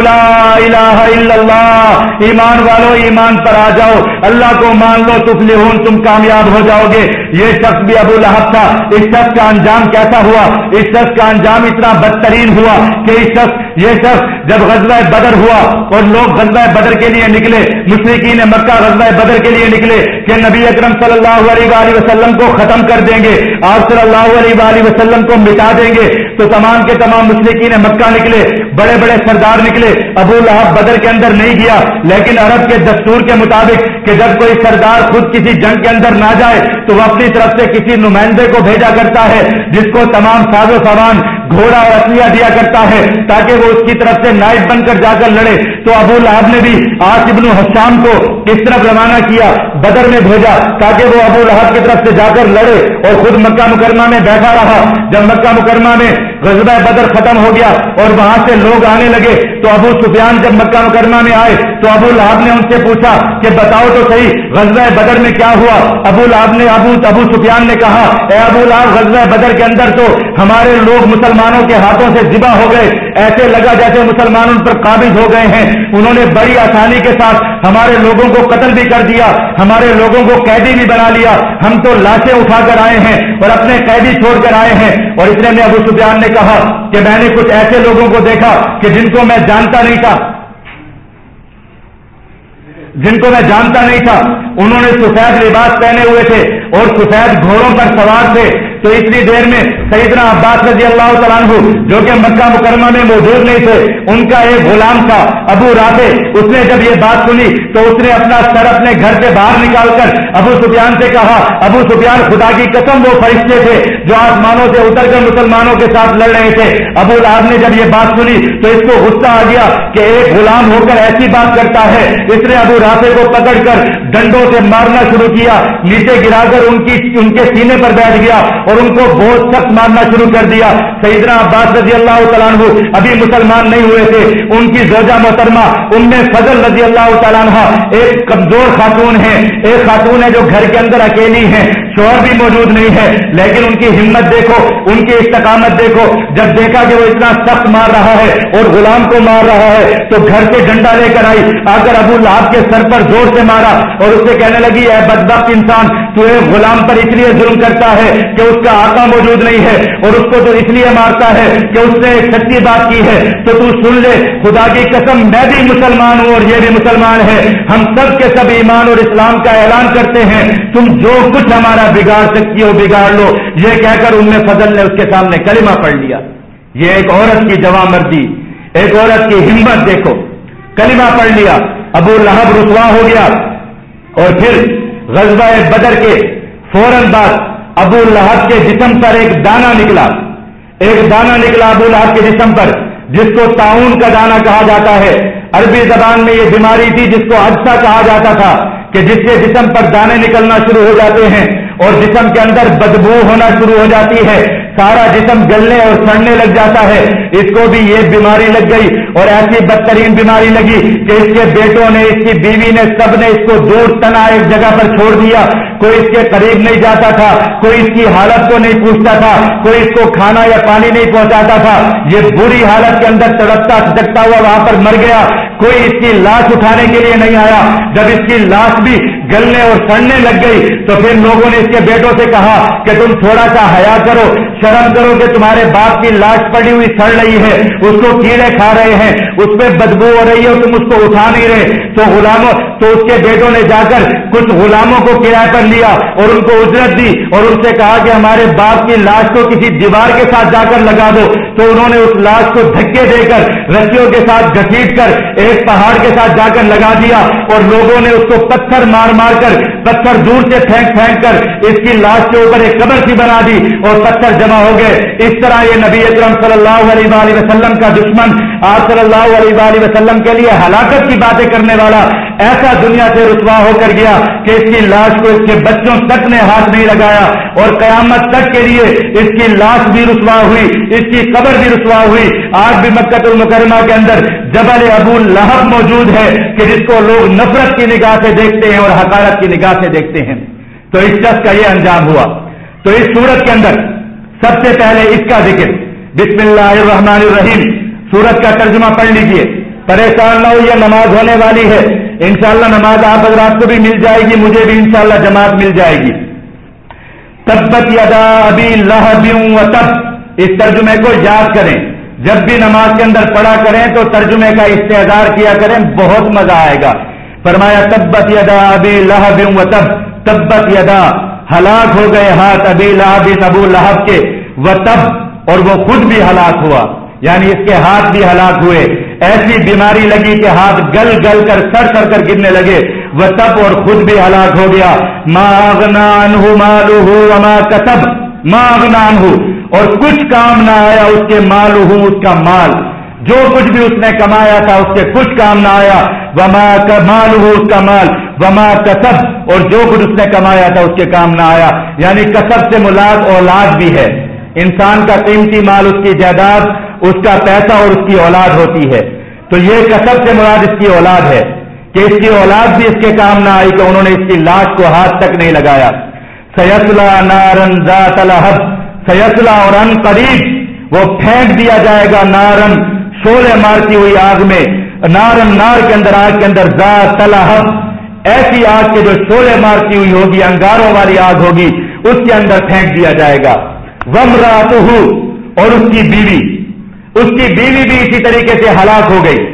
لا الہ الا اللہ، ایمان والو، ایمان پر آ جاؤ، اللہ کو مان لو تفلحون تم کامیاب ہو جاؤ گے۔ یہ شخص بھی ابو لہب تھا۔ اس شخص کا انجام کیسا ہوا؟ اس شخص کا انجام اتنا بدترین ہوا کہ اس شخص یہ شخص جب غزوہ بدر ہوا اور لوگ غزوہ بدر کے لیے نکلے مشرقین مکہ غزوہ بدر کے لیے نکلے کہ نبی اکرم صلی اللہ علیہ وآلہ وسلم کو ختم کر دیں گے۔ آپ صلی اللہ علیہ وآلہ وسلم کو مٹا دیں گے۔ تو تمام کے تمام مشرقین مکہ نکلے۔ بڑے بڑے سردار نکلے، ابو لہب بدر کے اندر نہیں گیا، لیکن عرب کے دستور کے مطابق کہ جب کوئی سردار خود کسی جنگ کے اندر نہ جائے، تو وہ اپنی طرف سے کسی نمائندے کو بھیجا کرتا ہے، جس کو تمام ساز و سامان گھوڑا اور اصلیہ دیا کرتا ہے تاکہ وہ اس کی طرف سے نائب بن کر جا کر لڑے۔ تو ابو لہب نے بھی آج ابن حسام کو اس طرف روانہ کیا، بدر میں بھیجا تاکہ وہ ابو لہب کی طرف سے جا کر لڑے اور خود مکہ مکرمہ میں بیٹھا رہا۔ جب مکہ مکرمہ میں غزبہ بدر ختم ہو گیا اور وہاں سے لوگ آنے لگے، تو ابو سفیان جب مکہ مکرمہ میں آئے، تو ابو لہب نے ان سے پوچھا کہ بتاؤ تو صحیح غزبہ بدر میں کیا ہوا؟ ابو لہب نے ابو ابو سفیان نے کہا، اے ابو لہب غزبہ بدر کے اندر تو ہمارے لوگ مسلمانوں کے ہاتھوں سے ذبح ہو گئے۔ ایسے لگا جیسے مسلمانوں پر قابض ہو گئے ہیں۔ انہوں نے بڑی آسانی کے ساتھ ہمارے لوگوں کو قتل بھی کر دیا، ہمارے لوگوں کو قیدی بھی بنا لیا۔ ہم تو لاشیں اٹھا کر آئے ہیں اور اپنے قیدی چھوڑ کر آئے ہیں۔ اور اس نے ابو سفیان نے کہا کہ میں نے کچھ ایسے لوگوں کو دیکھا کہ جن کو میں جانتا نہیں تھا۔ جن کو میں جانتا نہیں تھا۔ انہوں نے سفید لباس پہنے ہوئے تھے اور سفید گھوڑوں پر سوار تھے۔ تو اتنی دیر میں سیدنا عباس رضی اللہ تعالیٰ عنہ، جو کہ مکہ مکرمہ میں موجود نہیں تھے، ان کا ایک غلام تھا، ابو رابع اس نے جب یہ بات سنی، تو اس نے اپنا سر اپنے گھر سے باہر نکال کر ابو سفیان سے کہا، ابو سفیان خدا کی قسم، وہ فرشتے تھے جو آسمانوں سے اتر کر مسلمانوں کے ساتھ لڑ رہے تھے۔ ابو لاب نے جب یہ بات سنی، تو اس کو غصہ آ گیا کہ ایک غلام ہو کر ایسی بات کرتا ہے۔ اس نے ابو رابع کو پکڑ کر ڈنڈوں سے مارنا شروع کیا، نیچے گرا کر ان کی، ان کے سینے پر بیٹھ گیا اور اور ان کو بہت سخت مارنا شروع کر دیا۔ سیدنا عباس رضی اللہ تعالیٰ عنہ ابھی مسلمان نہیں ہوئے تھے۔ ان کی زوجہ محترمہ ان میں فضل رضی اللہ تعالیٰ عنہ ایک کمزور خاتون ہے ایک خاتون ہے جو گھر کے اندر اکیلی ہے شوہر بھی موجود نہیں ہے۔ لیکن ان کی ہمت دیکھو، ان کی استقامت دیکھو۔ جب دیکھا کہ وہ اتنا سخت مار رہا ہے اور غلام کو مار رہا ہے، تو گھر سے ڈنڈا لے کر آئی۔ آ کر ابو لاب کے سر پر زور سے مارا اور اسے کہنے لگی، اے بدبخت انسان، تو ایک غلام پر اس لیے ظلم کرتا ہے کہ اس اس کا آقا موجود نہیں ہے اور اس کو تو اس لیے مارتا ہے کہ اس نے ایک سچی بات کی ہے تو تو سن لے، خدا کی قسم میں بھی مسلمان ہوں اور یہ بھی مسلمان ہے۔ ہم سب کے سب ایمان اور اسلام کا اعلان کرتے ہیں۔ تم جو کچھ ہمارا بگاڑ سکتی ہو بگاڑ لو۔ یہ کہہ کر ان میں فضل نے اس کے سامنے کلمہ پڑھ لیا۔ یہ ایک عورت کی جمع مرضی ایک عورت کی ہمت دیکھو۔ کلمہ پڑھ لیا۔ ابو لہب رسوا ہو گیا۔ اور پھر غزبہ بدر کے فوراً بعد ابو لہب کے جسم پر ایک دانا نکلا۔ ایک دانا نکلا ابو لہب کے جسم پر، جس کو تعاون کا دانا کہا جاتا ہے۔ عربی زبان میں یہ بیماری تھی جس کو حادثہ کہا جاتا تھا کہ جس کے جسم پر دانے نکلنا شروع ہو جاتے ہیں اور جسم کے اندر بدبو ہونا شروع ہو جاتی ہے۔ سارا جسم جلنے اور سڑنے لگ جاتا ہے۔ اس کو بھی یہ بیماری لگ گئی اور ایسی بدترین بیماری لگی کہ اس کے بیٹوں نے، اس کی بیوی نے، سب نے اس کو دور تنا ایک جگہ پر چھوڑ دیا۔ کوئی اس کے قریب نہیں جاتا تھا، کوئی اس کی حالت کو نہیں پوچھتا تھا، کوئی اس کو کھانا یا پانی نہیں پہنچاتا تھا۔ یہ بری حالت کے اندر تڑپتا سٹکتا ہوا وہاں پر مر گیا۔ کوئی اس کی لاش اٹھانے کے لیے نہیں آیا۔ جب اس کی لاش بھی گلنے اور سڑنے لگ گئی تو پھر لوگوں نے اس کے بیٹوں سے کہا کہ تم تھوڑا سا حیا کرو۔ شرم کرو کہ تمہارے باپ کی لاش پڑی ہوئی سڑ رہی ہے، اس کو کیڑے کھا رہے ہیں، اس پہ بدبو ہو رہی ہے تم اس کو اٹھا نہیں رہے۔ تو غلاموں، تو اس کے بیٹوں نے جا کر کچھ غلاموں کو کرایہ پر لیا اور ان کو اجرت دی اور ان سے کہا کہ ہمارے باپ کی لاش کو کسی دیوار کے ساتھ جا کر لگا دو۔ تو انہوں نے اس لاش کو دھکے دے کر رسیوں کے ساتھ گھسیٹ کر ایک پہاڑ کے ساتھ جا کر لگا دیا اور لوگوں نے اس کو پتھر مار مار کر پتھر دور سے پھینک پھینک کر اس کی لاش کے اوپر ایک قبر سی بنا دی اور پتھر جمع ہو گئے اس طرح یہ نبی اکرم صلی اللہ علیہ وآلہ وسلم کا دشمن آپ صلی اللہ علیہ وآلہ وسلم کے لیے ہلاکت کی باتیں کرنے والا ایسا دنیا سے رسوا ہو کر گیا کہ اس کی لاش کو اس کے بچوں تک نے ہاتھ نہیں لگایا اور قیامت تک کے لیے اس کی لاش بھی رسوا ہوئی، اس کی قبر بھی رسوا ہوئی۔ آج بھی مکت المکرمہ کے اندر جبل ابو لہب موجود ہے کہ جس کو لوگ نفرت کی نگاہ سے دیکھتے ہیں اور حکارت کی نگاہ سے دیکھتے ہیں۔ تو اس شخص کا یہ انجام ہوا۔ تو اس صورت کے اندر سب سے پہلے اس کا ذکر۔ بسم اللہ الرحمن الرحیم۔ سورت کا ترجمہ پڑھ لیجیے۔ پریشان نہ ہو، یہ نماز ہونے والی ہے۔ انشاءاللہ نماز آپ حضرات کو بھی مل جائے گی، مجھے بھی انشاءاللہ جماعت مل جائے گی۔ تبت یدا ابھی و تب۔ اس ترجمے کو یاد کریں۔ جب بھی نماز کے اندر پڑھا کریں تو ترجمے کا استحدار کیا کریں، بہت مزہ آئے گا۔ فرمایا، تبت یدا ابھی و تب۔ تبت یدا۔ ہلاک ہو گئے ہاتھ ابھی لہب ابو لہب کے، وہ تب اور وہ خود بھی ہلاک ہوا۔ یعنی اس کے ہاتھ بھی ہلاک ہوئے۔ ایسی بیماری لگی کہ ہاتھ گل گل کر، سر سر کر گرنے لگے۔ وہ تب اور خود بھی ہلاک ہو گیا۔ ماغنان ہوں مالو ہوں کتب ماغنان ہوں اور کچھ کام نہ آیا اس کے مالو ہوں اس کا مال۔ جو کچھ بھی اس نے کمایا تھا، اس سے کچھ کام نہ آیا۔ وما کا مال ہو اس کا مال۔ وما کسب، اور جو کچھ اس نے کمایا تھا اس کے کام نہ آیا۔ یعنی کسب سے ملاد اولاد بھی ہے۔ انسان کا قیمتی مال، اس کی جائیداد، اس کا پیسہ اور اس کی اولاد ہوتی ہے۔ تو یہ کسب سے مراد اس کی اولاد ہے کہ اس کی اولاد بھی اس کے کام نہ آئی کہ انہوں نے اس کی لاش کو ہاتھ تک نہیں لگایا۔ سیسلا نارن ذات الحب سیسلا اور ان قریب، وہ پھینک دیا جائے گا نارن شولے مارتی ہوئی آگ میں۔ نارن نار کے اندر، آگ کے اندر ذات تلحب ایسی آگ کے جو شولے مارتی ہوئی ہوگی، انگاروں والی آگ ہوگی، اس کے اندر پھینک دیا جائے گا۔ وم رات اور اس کی بیوی۔ اس کی بیوی بھی اسی طریقے سے ہلاک ہو گئی۔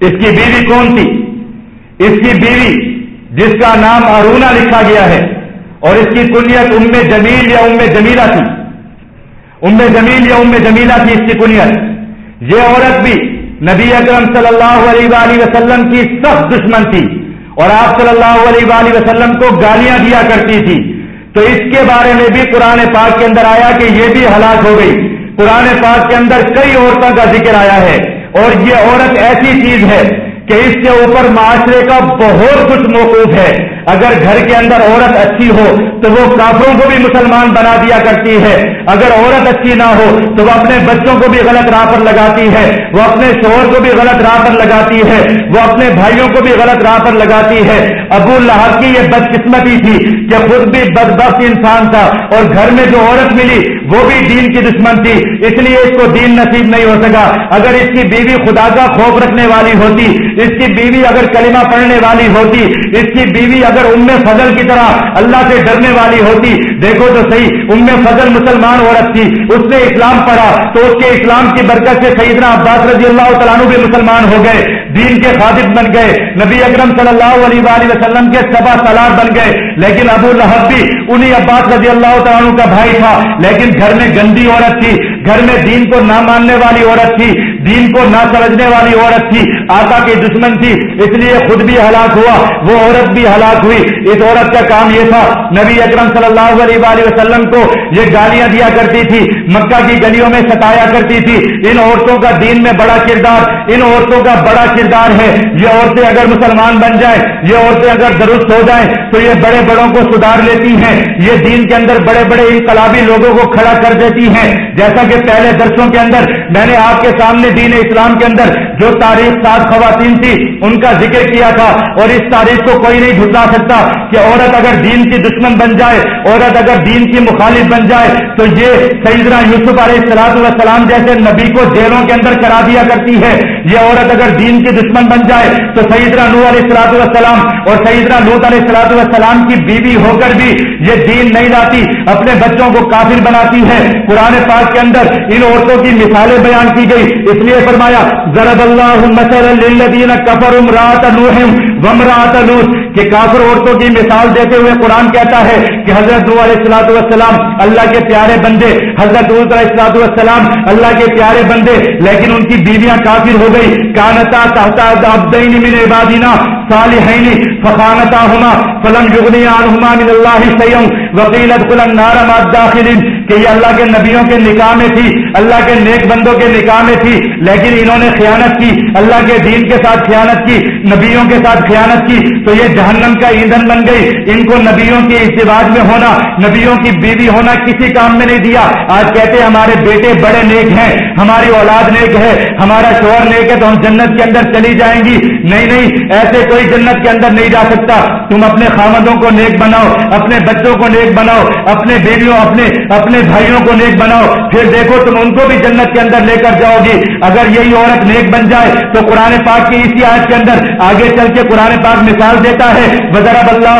اس کی بیوی کون تھی؟ اس کی بیوی، جس کا نام ارونا لکھا گیا ہے، اور اس کی کنیت ام جمیل یا ام جمیلا تھی۔ ام جمیل یا ام جمیلا تھی اس کی کنیت۔ یہ عورت بھی نبی اکرم صلی اللہ علیہ وآلہ وسلم کی سخت دشمن تھی۔ اور آپ صلی اللہ علیہ وآلہ وسلم کو گالیاں دیا کرتی تھی۔ تو اس کے بارے میں بھی قرآن پاک کے اندر آیا کہ یہ بھی ہلاک ہو گئی۔ قرآن پاک کے اندر کئی عورتوں کا ذکر آیا ہے۔ اور یہ عورت ایسی چیز ہے کہ اس کے اوپر معاشرے کا بہت کچھ موقوف ہے۔ اگر گھر کے اندر عورت اچھی ہو تو وہ کافروں کو بھی مسلمان بنا دیا کرتی ہے۔ اگر عورت اچھی نہ ہو تو وہ اپنے بچوں کو بھی غلط راہ پر لگاتی ہے۔ وہ اپنے شوہر کو بھی غلط راہ پر لگاتی ہے۔ وہ اپنے بھائیوں کو بھی غلط راہ پر لگاتی ہے۔ ابو اللہ کی یہ بدقسمتی تھی کہ خود بھی بدبخت انسان تھا اور گھر میں جو عورت ملی وہ بھی دین کی دشمن تھی۔ اس لیے اس کو دین نصیب نہیں ہو سکا۔ اگر اس کی بیوی خدا کا خوف رکھنے والی ہوتی، اس کی بیوی اگر کلمہ پڑھنے والی ہوتی، اس کی بیوی اگر ام فضل کی طرح اللہ سے ڈرنے والی ہوتی، دیکھو تو صحیح، ام فضل مسلمان عورت تھی، اس نے اسلام پڑھا، تو اس کے اسلام کی برکت سے سیدنا عباس رضی اللہ تعالیٰ بھی مسلمان ہو گئے، دین کے خادم بن گئے، نبی اکرم صلی اللہ علیہ وآلہ وسلم کے سبا سلاد بن گئے، لیکن ابو لہب بھی انہی عباس رضی اللہ تعالیٰ کا بھائی تھا، لیکن گھر میں گندی عورت تھی، گھر میں دین کو نہ ماننے والی عورت تھی دین کو نہ سمجھنے والی عورت تھی، آقا کی دشمن تھی، اس لیے خود بھی ہلاک ہوا، وہ عورت بھی ہلاک ہوئی۔ اس عورت کا کام یہ تھا، نبی اکرم صلی اللہ علیہ وآلہ وسلم کو یہ گالیاں دیا کرتی تھی، مکہ کی گلیوں میں ستایا کرتی تھی۔ ان عورتوں کا دین میں بڑا کردار، ان عورتوں کا بڑا کردار ہے۔ یہ عورتیں اگر مسلمان بن جائیں، یہ عورتیں اگر درست ہو جائیں، تو یہ بڑے بڑوں کو سدھار لیتی ہیں۔ یہ دین کے اندر بڑے بڑے انقلابی لوگوں کو کھڑا کر دیتی ہیں۔ جیسا کہ پہلے درسوں کے اندر میں نے آپ کے سامنے دین اسلام کے اندر جو تاریخ سات خواتین تھی، ان کا ذکر کیا تھا اور اس تاریخ کو کوئی نہیں جھٹلا سکتا کہ عورت اگر دین کی دشمن بن جائے، عورت اگر دین کی مخالف بن جائے، تو یہ سیدنا یوسف علیہ السلاط والسلام جیسے نبی کو جیلوں کے اندر کرا دیا کرتی ہے۔ یہ عورت اگر دین کی دشمن بن جائے، تو سیدنا نور علیہ السلاط والسلام اور سیدنا نوت علیہ السلاط والسلام کی بیوی ہو کر بھی یہ دین نہیں لاتی، اپنے بچوں کو کافر بناتی ہے۔ قرآن پاک کے اندر ان عورتوں کی مثالیں بیان کی گئی۔ اس لیے فرمایا، ضرب اللہ مثلا کفر امرات نوح ومرات لوت کہ کافر عورتوں کی مثال دیتے ہوئے قرآن کہتا ہے کہ حضرت علیہ السلاط والسلام اللہ کے پیارے بندے، حضرت علیہ السلاط والسلام اللہ کے پیارے بندے، لیکن ان کی بیویاں کافر ہو گئی۔ کانتا تحتا عبدین من عبادنا صالحین فخانتا ہما فلم یغنی عنہما من اللہ سیم وقیل ادخل النار مع الداخلین، کہ یہ اللہ کے نبیوں کے نکاح میں تھی، اللہ کے نیک بندوں کے نکاح میں تھی، لیکن انہوں نے خیانت کی، اللہ کے دین کے ساتھ خیانت کی، نبیوں کے ساتھ خیانت کی، تو یہ جہنم کا ایندھن بن گئی۔ ان کو نبیوں کے میں ہونا، نبیوں کی بیوی ہونا کسی کام میں نہیں دیا۔ آج کہتے ہمارے بیٹے بڑے نیک ہیں، ہماری اولاد نیک ہے، ہمارا شوہر نیک ہے تو ہم جنت کے اندر چلی جائیں گی۔ نہیں نہیں، ایسے کوئی جنت کے اندر نہیں جا سکتا۔ تم اپنے خامدوں کو نیک بناؤ، اپنے بچوں کو نیک بناؤ، اپنے بیویوں، اپنے اپنے بھائیوں کو نیک بناؤ۔ پھر دیکھو تم ان کو بھی جنت کے اندر لے کر جاؤ گی۔ اگر یہی عورت نیک بن جائے تو قرآن پاک کی اسی آج کے اندر آگے چل کے قرآن پاک مثال دیتا ہے۔ وزرب اللہ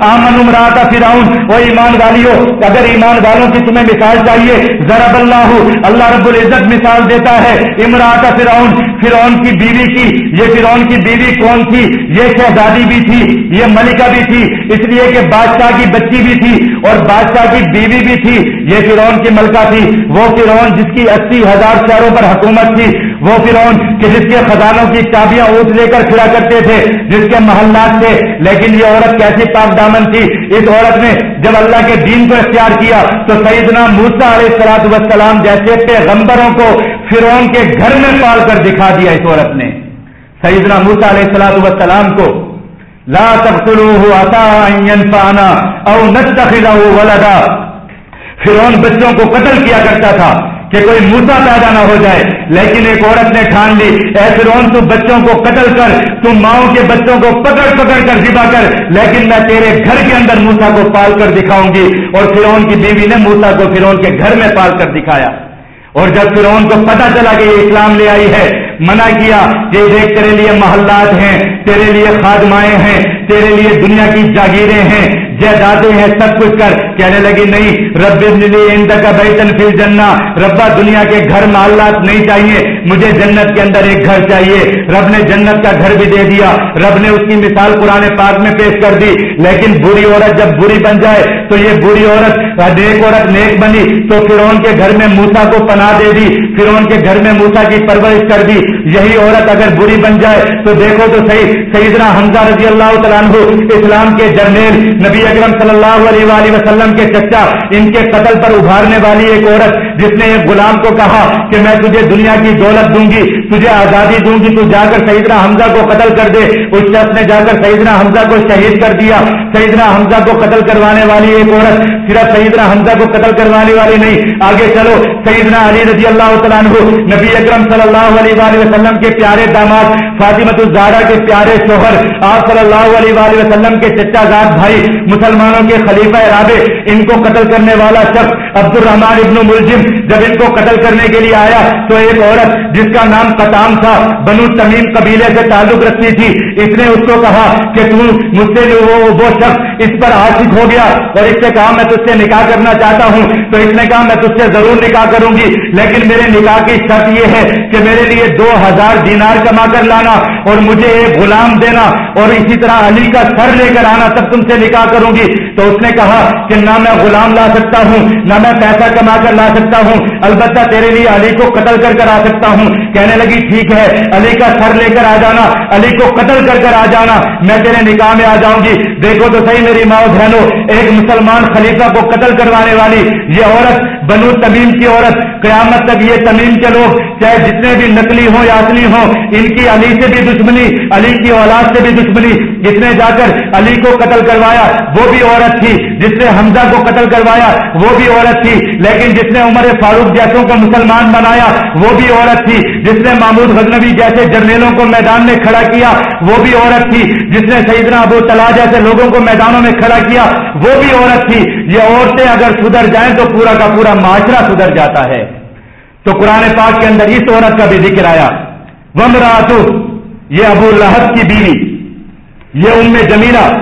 آمن امراتا فراؤن وہ ایمان والیوں اگر ایمان والوں کی تمہیں مثال چاہیے، ضرب اللہ اللہ رب العزت مثال دیتا ہے امراتا فراؤن فرعون کی بیوی کی، یہ فرعون کی بیوی کون تھی؟ یہ شہزادی بھی تھی، یہ ملکہ بھی تھی، اس لیے کہ بادشاہ کی بچی بھی تھی اور بادشاہ کی بیوی بھی تھی، یہ فرعون کی ملکہ تھی۔ وہ فرعون جس کی اسی ہزار شہروں پر حکومت تھی، وہ فرعون کہ جس کے خزانوں کی چابیاں اونٹ لے کر پھرا کرتے تھے، جس کے محلات تھے، لیکن یہ عورت کیسی پاک دامن تھی؟ اس عورت نے جب اللہ کے دین کو اختیار کیا تو سیدنا موسا علیہ السلاط وسلام جیسے پیغمبروں کو فرعون کے گھر میں پال کر دکھا دیا اس عورت نے۔ سیدنا موسا علیہ السلاط وسلام کو، لا تقتلوه عطا ان ينفعنا او نتخذه ولدا فرعون بچوں کو قتل کیا کرتا تھا۔ کہ کوئی موسا پیدا نہ ہو جائے۔ لیکن ایک عورت نے ٹھان لی۔ اے فرعون، تو بچوں کو قتل کر۔ تم ماؤں کے بچوں کو پکڑ پکڑ کر ذبح کر۔ لیکن میں تیرے گھر کے اندر موسا کو پال کر دکھاؤں گی۔ اور فرعون کی بیوی نے موسا کو فرعون کے گھر میں پال کر دکھایا۔ اور جب فرعون کو پتا چلا کہ یہ اسلام لے آئی ہے، منع کیا کہ دیکھ تیرے لیے محلات ہیں، تیرے لیے خادمائیں ہیں، تیرے لیے دنیا کی جاگیریں ہیں۔ جائیدادیں ہیں، سب کچھ کر۔ کہنے لگی نہیں، رب کا بیتن فی جنا ربا، دنیا کے گھر مالات نہیں چاہیے۔ مجھے جنت کے اندر ایک گھر چاہیے۔ رب نے جنت کا گھر بھی دے دیا۔ رب نے اس کی مثال قرآن پاک میں پیش کر دی۔ لیکن بری عورت جب بری بن جائے تو یہ بری عورت نیک عورت نیک بنی تو فرون کے گھر میں موسا کو پناہ دے دی فرون کے گھر میں موسا کی پرورش کر دی۔ یہی عورت اگر بری بن جائے تو دیکھو تو صحیح، سیدنا حمزہ رضی اللہ تعالیٰ اسلام کے جرنیل، نبی اکرم صلی اللہ علیہ وآلہ وسلم کے چچا، ان کے قتل پر ابھارنے والی ایک عورت جس نے ایک غلام کو کہا کہ میں تجھے دنیا کی دولت دوں گی، تجھے آزادی دوں گی، تو جا کر سیدنا حمزہ کو قتل کر دے۔ اس شخص نے جا کر سیدنا حمزہ کو شہید کر دیا۔ سیدنا حمزہ کو قتل کروانے والی ایک عورت صرف سیدنا حمزہ کو قتل کروانے والی نہیں، آگے چلو، سیدنا علی رضی اللہ تعالیٰ نبی اکرم صلی اللہ علیہ وسلم کے پیارے داماد فاطمت الزارہ کے پیارے شوہر، آپ صلی اللہ علیہ وسلم کے چچا زاد بھائی، مسلمانوں کے خلیفہ رابع، ان کو قتل کرنے والا شخص عبد الرحمان ابن ملزم جب ان کو قتل کرنے کے لیے آیا تو ایک عورت جس کا نام قطام تھا، بنو تمیم قبیلے سے تعلق رکھتی تھی اس نے اس کو کہا کہ تم مجھ سے وہ شخص اس پر عاشق ہو گیا اور اس نے کہا میں تجھ سے نکاح کرنا چاہتا ہوں تو اس نے کہا میں تجھ سے ضرور نکاح کروں گی لیکن میرے نکاح کی شرط یہ ہے کہ میرے لیے دو ہزار دینار کما کر لانا اور مجھے ایک غلام دینا اور اسی طرح علی کا سر لے کر آنا تب تم سے نکاح کروں گی تو اس نے کہا کہ نہ میں غلام لا سکتا ہوں، نہ میں پیسہ کما کر لا سکتا ہوں، البتہ تیرے لیے علی کو قتل کر کر آ سکتا ہوں۔ کہنے لگی، ٹھیک ہے، علی کا سر لے کر آ جانا، علی کو قتل کر کر آ جانا، میں تیرے نکاح میں آ جاؤں گی۔ دیکھو تو صحیح میری ماؤ بہنوں، ایک مسلمان خلیفہ کو قتل کروانے والی، یہ عورت بنو تمیم کی عورت۔ قیامت تک یہ تمیم کے لوگ، چاہے جتنے بھی نقلی ہوں یا اصلی ہوں، ان کی علی سے بھی دشمنی، علی کی اولاد سے بھی دشمنی جس نے جا کر علی کو قتل کروایا، وہ بھی عورت تھی۔ جس نے حمزہ کو قتل کروایا، وہ بھی عورت تھی۔ لیکن جس نے عمر فاروق جیسوں کو مسلمان بنایا، وہ بھی عورت تھی۔ جس نے محمود غزنوی جیسے جرنیلوں کو میدان میں کھڑا کیا، وہ بھی عورت تھی۔ جس نے سیدنا ابو طلحہ جیسے لوگوں کو میدانوں میں کھڑا کیا، وہ بھی عورت تھی۔ یہ عورتیں اگر سدھر جائیں تو پورا کا پورا معاشرہ سدھر جاتا ہے۔ تو قرآن پاک کے اندر اس عورت کا بھی ذکر آیا۔ وم یہ ابو لہب کی بیوی۔ یہ ام جمیلا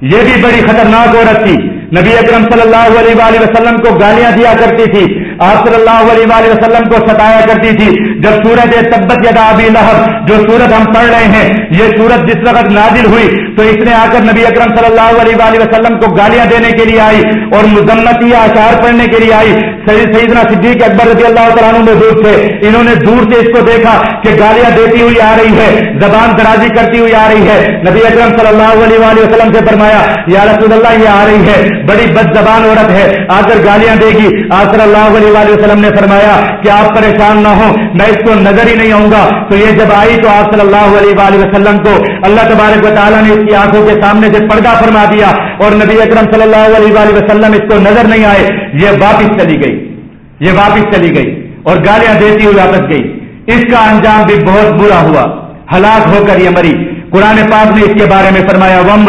یہ بھی بڑی خطرناک عورت تھی۔ نبی اکرم صلی اللہ علیہ وآلہ وسلم کو گالیاں دیا کرتی تھی۔ آپ صلی اللہ علیہ وآلہ وسلم کو ستایا کرتی تھی۔ جب سورج تبت یدا ابی لہب جو سورج ہم پڑھ رہے ہیں، یہ سورج جس وقت نازل ہوئی تو اس نے آ کر نبی اکرم صلی اللہ علیہ وآلہ وسلم کو گالیاں دینے کے لیے آئی اور مذمتی اشعار پڑھنے کے لیے آئی۔ سیدنا صدیق اکبر رضی اللہ تعالیٰ میں دور تھے۔ انہوں نے دور سے اس کو دیکھا کہ گالیاں دیتی ہوئی آ رہی ہے، زبان درازی کرتی ہوئی آ رہی ہے۔ نبی اکرم صلی اللہ علیہ وآلہ وسلم سے فرمایا، یا رسول اللہ، یہ آ رہی ہے۔ بڑی بد زبان عورت ہے، آ کر گالیاں دے گی۔ آپ صلی اللہ علیہ وآلہ وسلم نے فرمایا کہ آپ پریشان نہ ہوں، میں اس کو نظر ہی نہیں آؤں گا۔ تو یہ جب آئی تو آپ صلی اللہ علیہ وآلہ وسلم کو اللہ تبارک و تعالیٰ نے اس کی آنکھوں کے سامنے سے پردہ فرما دیا اور نبی اکرم صلی اللہ علیہ وآلہ وسلم اس کو نظر نہیں آئے، یہ واپس چلی گئی۔ یہ واپس چلی گئی اور گالیاں دیتی ہوئی واپس گئی۔ اس کا انجام بھی بہت برا ہوا۔ ہلاک ہو کر یہ مری۔ قرآن پاک نے اس کے بارے میں فرمایا وم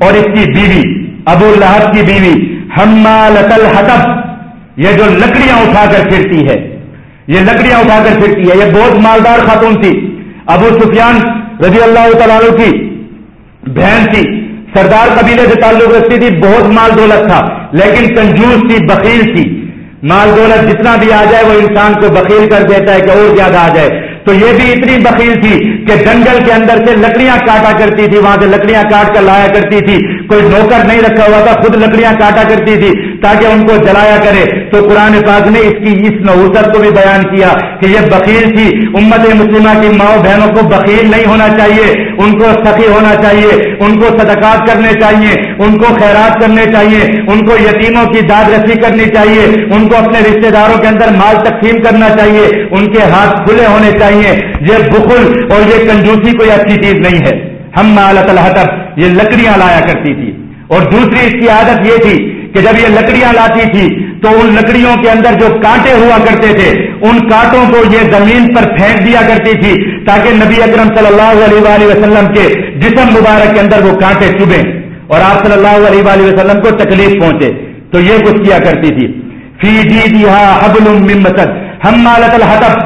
اور اس کی بیوی، ابو لہب کی بیوی حتب یہ جو لکڑیاں اٹھا کر پھرتی ہے۔ یہ لکڑیاں اٹھا کر پھرتی ہے۔ یہ بہت مالدار خاتون تھی۔ ابو سفیان رضی اللہ تعالیٰ کی بہن تھی۔ سردار قبیلے سے تعلق رکھتی تھی، بہت مال دولت تھا، لیکن کنجوس تھی، بخیل تھی۔ مال دولت جتنا بھی آ جائے، وہ انسان کو بخیل کر دیتا ہے کہ اور زیادہ آ جائے۔ تو یہ بھی اتنی بخیل تھی کہ جنگل کے اندر سے لکڑیاں کاٹا کرتی تھی، وہاں سے لکڑیاں کاٹ کر لایا کرتی تھی۔ کوئی نوکر نہیں رکھا ہوا تھا، خود لکڑیاں کاٹا کرتی تھی تاکہ ان کو جلایا کرے۔ تو قرآن پاک نے اس کی اس نوسط کو بھی بیان کیا کہ یہ بخیل تھی۔ امت مسلمہ کی ماؤں بہنوں کو بخیل نہیں ہونا چاہیے۔ ان کو سخی ہونا چاہیے۔ ان کو صدقات کرنے چاہیے۔ ان کو خیرات کرنے چاہیے۔ ان کو یتیموں کی داد رسی کرنی چاہیے۔ ان کو اپنے رشتے داروں کے اندر مال تقسیم کرنا چاہیے۔ ان کے ہاتھ کھلے ہونے چاہیے چاہیے۔ یہ بخل اور یہ کنجوسی کوئی اچھی چیز نہیں ہے۔ ہم مالت الحطب۔ یہ لکڑیاں لایا کرتی تھی۔ اور دوسری اس کی عادت یہ تھی کہ جب یہ لکڑیاں لاتی تھی تو ان لکڑیوں کے اندر جو کانٹے ہوا کرتے تھے، ان کانٹوں کو یہ زمین پر پھینک دیا کرتی تھی تاکہ نبی اکرم صلی اللہ علیہ وآلہ وسلم کے جسم مبارک کے اندر وہ کانٹے چبھیں اور آپ صلی اللہ علیہ وآلہ وسلم کو تکلیف پہنچے۔ تو یہ کچھ کیا کرتی تھی۔ فی جی دیا حبل ہم مالت الحطب،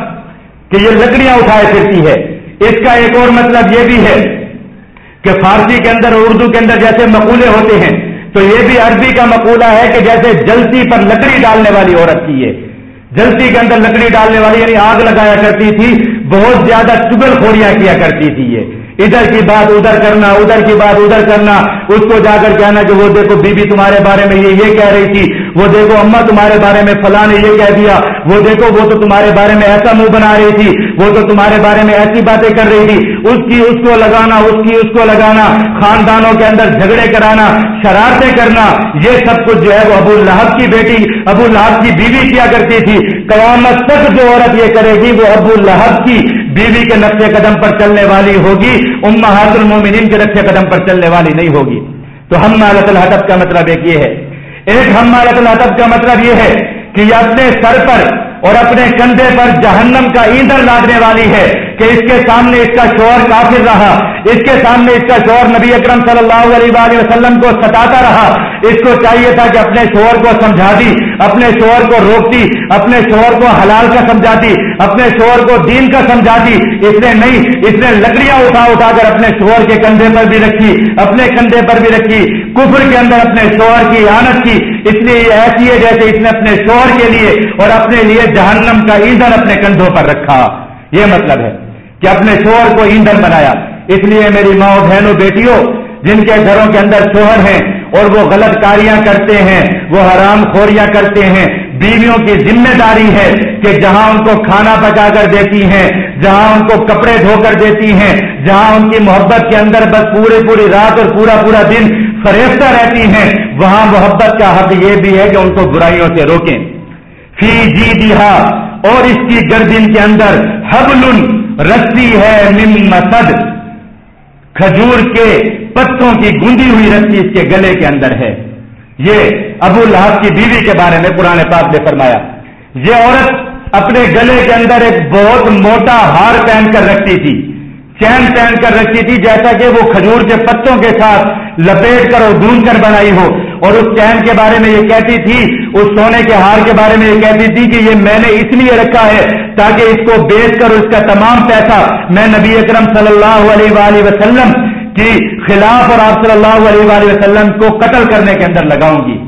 کہ یہ لکڑیاں اٹھائے پھرتی ہے۔ اس کا ایک اور مطلب یہ بھی ہے کہ فارسی کے اندر اور اردو کے اندر جیسے مقولے ہوتے ہیں، تو یہ بھی عربی کا مقولہ ہے کہ جیسے جلسی پر لکڑی ڈالنے والی عورت کی ہے جلسی کے اندر لکڑی ڈالنے والی یعنی آگ لگایا کرتی تھی، بہت زیادہ چگل خوریاں کیا کرتی تھی یہ۔ ادھر کی بات ادھر کرنا، ادھر کی بات ادھر کرنا۔ اس کو جا کر کہنا کہ وہ دیکھو بی بی تمہارے بارے میں یہ یہ کہہ رہی تھی، وہ دیکھو اما تمہارے بارے میں فلاں نے یہ کہہ دیا۔ وہ دیکھو وہ تو تمہارے بارے میں ایسا منہ بنا رہی تھی، وہ تو تمہارے بارے میں ایسی باتیں کر رہی تھی۔ اس کی اس کو لگانا، اس کی اس کو لگانا، خاندانوں کے اندر جھگڑے کرانا، شرارتیں کرنا، یہ سب کچھ جو ہے وہ ابو لہب کی بیٹی، ابو لہب کی بیوی کیا کرتی تھی۔ قیامت تک جو عورت یہ کرے گی وہ ابو لہب کی بیوی کے نقش قدم پر چلنے والی ہوگی امہات المومنین کے نقش قدم پر چلنے والی نہیں ہوگی۔ تو ہم مالت الحطب کا مطلب ایک یہ ہے۔ ایک ہم مالت الحطب کا مطلب یہ ہے کہ یہ اپنے سر پر اور اپنے کندھے پر جہنم کا ایندھن لادنے والی ہے کہ اس کے سامنے اس کا شور کافر رہا۔ اس کے سامنے اس کا شور نبی اکرم صلی اللہ علیہ وآلہ وسلم کو ستاتا رہا۔ اس کو چاہیے تھا کہ اپنے شور کو سمجھا دی، اپنے شور کو روکتی اپنے شور کو حلال کا سمجھاتی اپنے شور کو دین کا سمجھاتی اس نے نہیں، اس نے لکڑیاں اٹھا اٹھا کر اپنے شور کے کندھے پر بھی رکھی، اپنے کندھے پر بھی رکھی، کفر کے اندر اپنے شور کی آنت کی۔ اس لیے ایسی ہے جیسے اس نے اپنے شور کے لیے اور اپنے لیے جہنم کا ایندھن اپنے کندھوں پر رکھا۔ یہ مطلب ہے کہ اپنے شوہر کو ایندھن بنایا۔ اس لیے میری ماں، بہنوں، بیٹیوں، جن کے گھروں کے اندر شوہر ہیں اور وہ غلط کاریاں کرتے ہیں، وہ حرام خوریاں کرتے ہیں بیویوں کی ذمہ داری ہے کہ جہاں ان کو کھانا پکا کر دیتی ہیں، جہاں ان کو کپڑے دھو کر دیتی ہیں، جہاں ان کی محبت کے اندر بس پورے پوری رات اور پورا پورا دن فریفتہ رہتی ہیں، وہاں محبت کا حق یہ بھی ہے کہ ان کو برائیوں سے روکیں۔ فی جی دیا اور اس کی گردن کے اندر حبل رسی ہے مسد۔ کھجور کے پتوں کی گندی ہوئی رسی اس کے گلے کے اندر ہے۔ یہ ابو لہب کی بیوی کے بارے میں پرانے پاک نے فرمایا، یہ عورت اپنے گلے کے اندر ایک بہت موٹا ہار پہن کر رکھتی تھی۔ چین پہن کر رکھی تھی جیسا کہ وہ کھجور کے پتوں کے ساتھ لپیٹ کر اور ڈھونڈ کر بنائی ہو۔ اور اس چین کے بارے میں یہ کہتی تھی، اس سونے کے ہار کے بارے میں یہ کہتی تھی کہ یہ میں نے اس لیے رکھا ہے تاکہ اس کو بیچ کر اس کا تمام پیسہ میں نبی اکرم صلی اللہ علیہ وآلہ وسلم کی خلاف اور آپ صلی اللہ علیہ وآلہ وسلم کو قتل کرنے کے اندر لگاؤں گی۔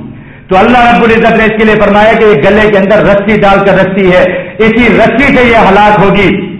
تو اللہ رب العزت نے اس کے لیے فرمایا کہ یہ گلے کے اندر رسی ڈال کر رسی ہے۔ اسی رسی سے یہ ہلاک ہوگی۔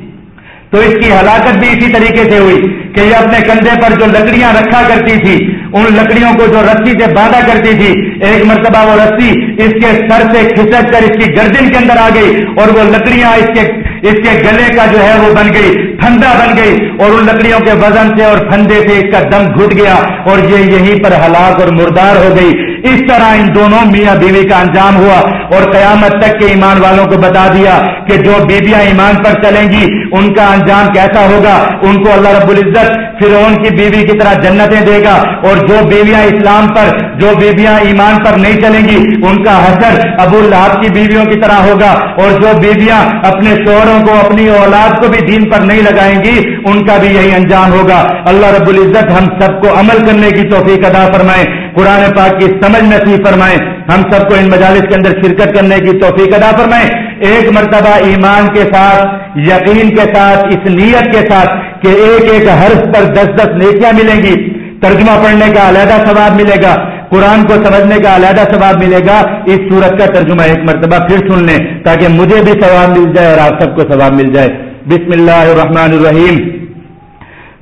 تو اس کی ہلاکت بھی اسی طریقے سے ہوئی کہ یہ اپنے کندھے پر جو لکڑیاں رکھا کرتی تھی، ان لکڑیوں کو جو رسی سے باندھا کرتی تھی، ایک مرتبہ وہ رسی اس کے سر سے کھسک کر اس کی گردن کے اندر آ گئی اور وہ لکڑیاں اس کے اس کے گلے کا جو ہے وہ بن گئی، پھندا بن گئی اور ان لکڑیوں کے وزن سے اور پھندے سے اس کا دم گھٹ گیا اور یہ یہیں پر ہلاک اور مردار ہو گئی۔ اس طرح ان دونوں میاں بیوی کا انجام ہوا اور قیامت تک کے ایمان والوں کو بتا دیا کہ جو بیویاں ایمان پر چلیں گی، ان کا انجام کیسا ہوگا؟ ان کو اللہ رب العزت فرعون کی بیوی کی طرح جنتیں دے گا اور جو بیویاں اسلام پر، جو بیویاں ایمان پر نہیں چلیں گی، ان کا حسر ابو الحاب کی بیویوں کی طرح ہوگا اور جو بیویاں اپنے شوہروں کو، اپنی اولاد کو بھی دین پر نہیں لگائیں گی، ان کا بھی یہی انجام ہوگا۔ اللہ رب العزت ہم سب کو عمل کرنے کی توفیق ادا فرمائے۔ قرآن پاک کی سمجھ نصیب فرمائے ہم سب کو ان مجالس کے اندر شرکت کرنے کی توفیق ادا فرمائے ایک مرتبہ ایمان کے ساتھ، یقین کے ساتھ، اس نیت کے ساتھ کہ ایک ایک حرف پر دس دس نیکیاں ملیں گی۔ ترجمہ پڑھنے کا علیحدہ ثواب ملے گا۔ قرآن کو سمجھنے کا علیحدہ ثواب ملے گا۔ اس صورت کا ترجمہ ایک مرتبہ پھر سن لیں تاکہ مجھے بھی ثواب مل جائے اور آپ سب کو ثواب مل جائے۔ بسم اللہ الرحمن الرحیم۔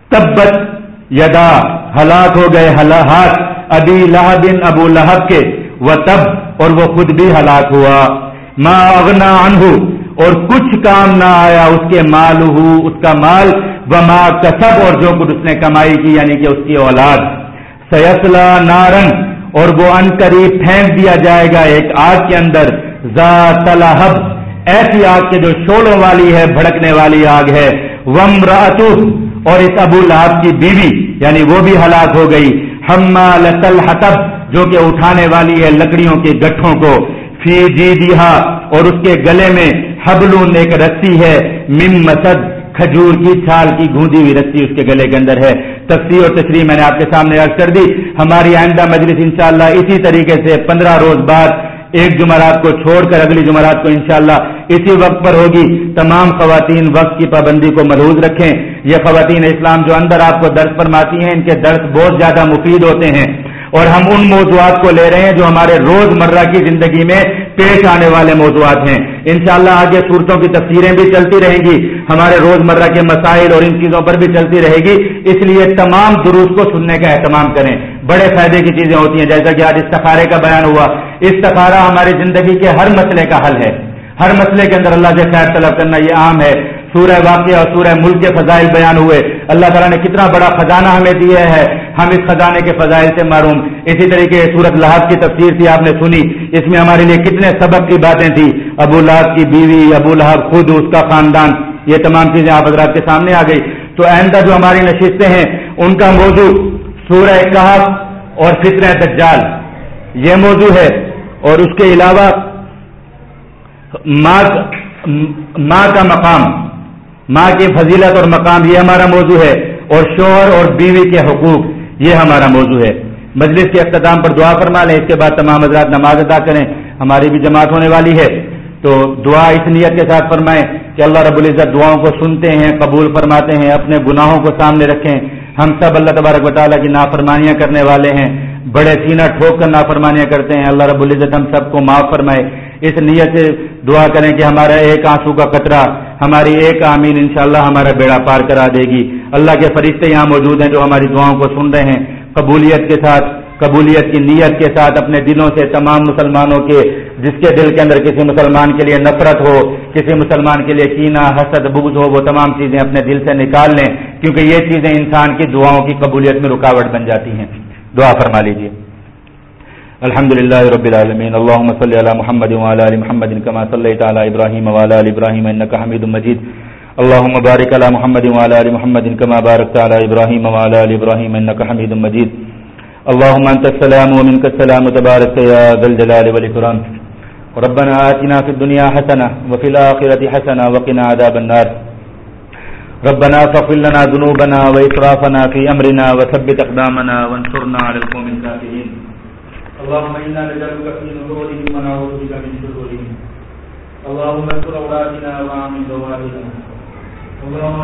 تبت یدا، ہلاک ہو گئے ہاتھ ابی لہب ابو لہب کے وہ تب اور وہ خود بھی ہلاک ہوا۔ ماں اغنا انہو اور کچھ کام نہ آیا اس کے مال ہو، اس کا مال۔ و ماں کسب، اور جو کچھ اس نے کمائی کی یعنی کہ اس کی اولاد۔ سیسلا نارن اور وہ ان قریب پھینک دیا جائے گا ایک آگ کے اندر۔ ذات لہب ایسی آگ کے جو شولوں والی ہے، بھڑکنے والی آگ ہے۔ وم اور اس ابو لہب کی بیوی یعنی وہ بھی ہلاک ہو گئی۔ ہما لتل حتب جو کہ اٹھانے والی ہے لکڑیوں کے گٹھوں کو۔ فی جی دیہا اور اس کے گلے میں حبلون ایک رسی ہے۔ مم مسد، کھجور کی چھال کی گوندی ہوئی رسی اس کے گلے کے اندر ہے۔ تفصیل اور تشریح میں نے آپ کے سامنے یاد کر دی۔ ہماری آئندہ مجلس انشاءاللہ اسی طریقے سے پندرہ روز بعد ایک جمعرات کو چھوڑ کر اگلی جمعرات کو انشاءاللہ اسی وقت پر ہوگی۔ تمام خواتین وقت کی پابندی کو ملحوظ رکھیں۔ یہ خواتین اسلام جو اندر آپ کو درد فرماتی ہیں، ان کے درد بہت زیادہ مفید ہوتے ہیں۔ اور ہم ان موضوعات کو لے رہے ہیں جو ہمارے روز مرہ کی زندگی میں پیش آنے والے موضوعات ہیں۔ انشاءاللہ آگے صورتوں کی تفسیریں بھی چلتی رہیں گی، ہمارے روز مرہ کے مسائل اور ان چیزوں پر بھی چلتی رہے گی۔ اس لیے تمام دروس کو سننے کا اہتمام کریں۔ بڑے فائدے کی چیزیں ہوتی ہیں، جیسا کہ آج استخارے کا بیان ہوا۔ استخارہ ہماری زندگی کے ہر مسئلے کا حل ہے۔ ہر مسئلے کے اندر اللہ سے خیر طلب کرنا یہ عام ہے۔ سورہ واقعہ اور سورہ ملک کے فضائل بیان ہوئے۔ اللہ تعالیٰ نے کتنا بڑا خزانہ ہمیں دیا ہے۔ ہم اس خزانے کے فضائل سے معروم۔ اسی طریقے سورت لحاظ کی تفسیر تھی آپ نے سنی۔ اس میں ہمارے لیے کتنے سبق کی باتیں تھیں۔ ابو لہب کی بیوی، ابو لہب خود اس کا خاندان۔ یہ تمام چیزیں آپ حضرات کے سامنے آ گئی۔ تو آئندہ جو ہماری نشستیں ہیں، ان کا موضوع سورہ کہف اور فطر دجال۔ یہ موضوع ہے۔ اور اس کے علاوہ ماں کا مقام۔ ماں کی فضیلت اور مقام یہ ہمارا موضوع ہے اور شوہر اور بیوی کے حقوق یہ ہمارا موضوع ہے۔ مجلس کے اختتام پر دعا فرما لیں، اس کے بعد تمام حضرات نماز ادا کریں۔ ہماری بھی جماعت ہونے والی ہے۔ تو دعا اس نیت کے ساتھ فرمائیں کہ اللہ رب العزت دعاؤں کو سنتے ہیں، قبول فرماتے ہیں، اپنے گناہوں کو سامنے رکھیں۔ ہم سب اللہ تبارک و تعالیٰ کی نافرمانیاں کرنے والے ہیں۔ بڑے سینہ ٹھوک کر نافرمانیاں کرتے ہیں۔ اللہ رب العزت ہم سب کو معاف فرمائے۔ اس نیت سے دعا کریں کہ ہمارا ایک آنسو کا قطرہ، ہماری ایک آمین انشاءاللہ ہمارا بیڑا پار کرا دے گی۔ اللہ کے فرشتے یہاں موجود ہیں جو ہماری دعاؤں کو سن رہے ہیں۔ قبولیت کے ساتھ، قبولیت کی نیت کے ساتھ اپنے دلوں سے تمام مسلمانوں کے، جس کے دل کے اندر کسی مسلمان کے لیے نفرت ہو، کسی مسلمان کے لیے کینا حسد، بغض ہو، وہ تمام چیزیں اپنے دل سے نکال لیں۔ کیونکہ یہ چیزیں انسان کی دعاؤں کی قبولیت میں رکاوٹ بن جاتی ہیں۔ دعا فرما لیجیے الحمد لله رب العالمين. اللهم صل على محمد وعلى آل محمد كما صليت على إبراهيم وعلى آل إبراهيم إنك حميد مجيد. اللهم بارك على محمد وعلى آل محمد كما باركت على إبراهيم وعلى آل إبراهيم إنك حميد مجيد. اللهم أنت السلام ومنك السلام تبارك يا ذا الجلال والإكرام. ربنا آتنا في الدنيا حسنة وفي الآخرة حسنة وقنا عذاب النار. ربنا فاغفر لنا ذنوبنا وإسرافنا في أمرنا وثبت أقدامنا وانصرنا على القوم الكافرين. اللهم إنا نجعلك في نورهم ونعوذ بك من شرورهم. اللهم استر أولادنا وامن رواتنا اللهم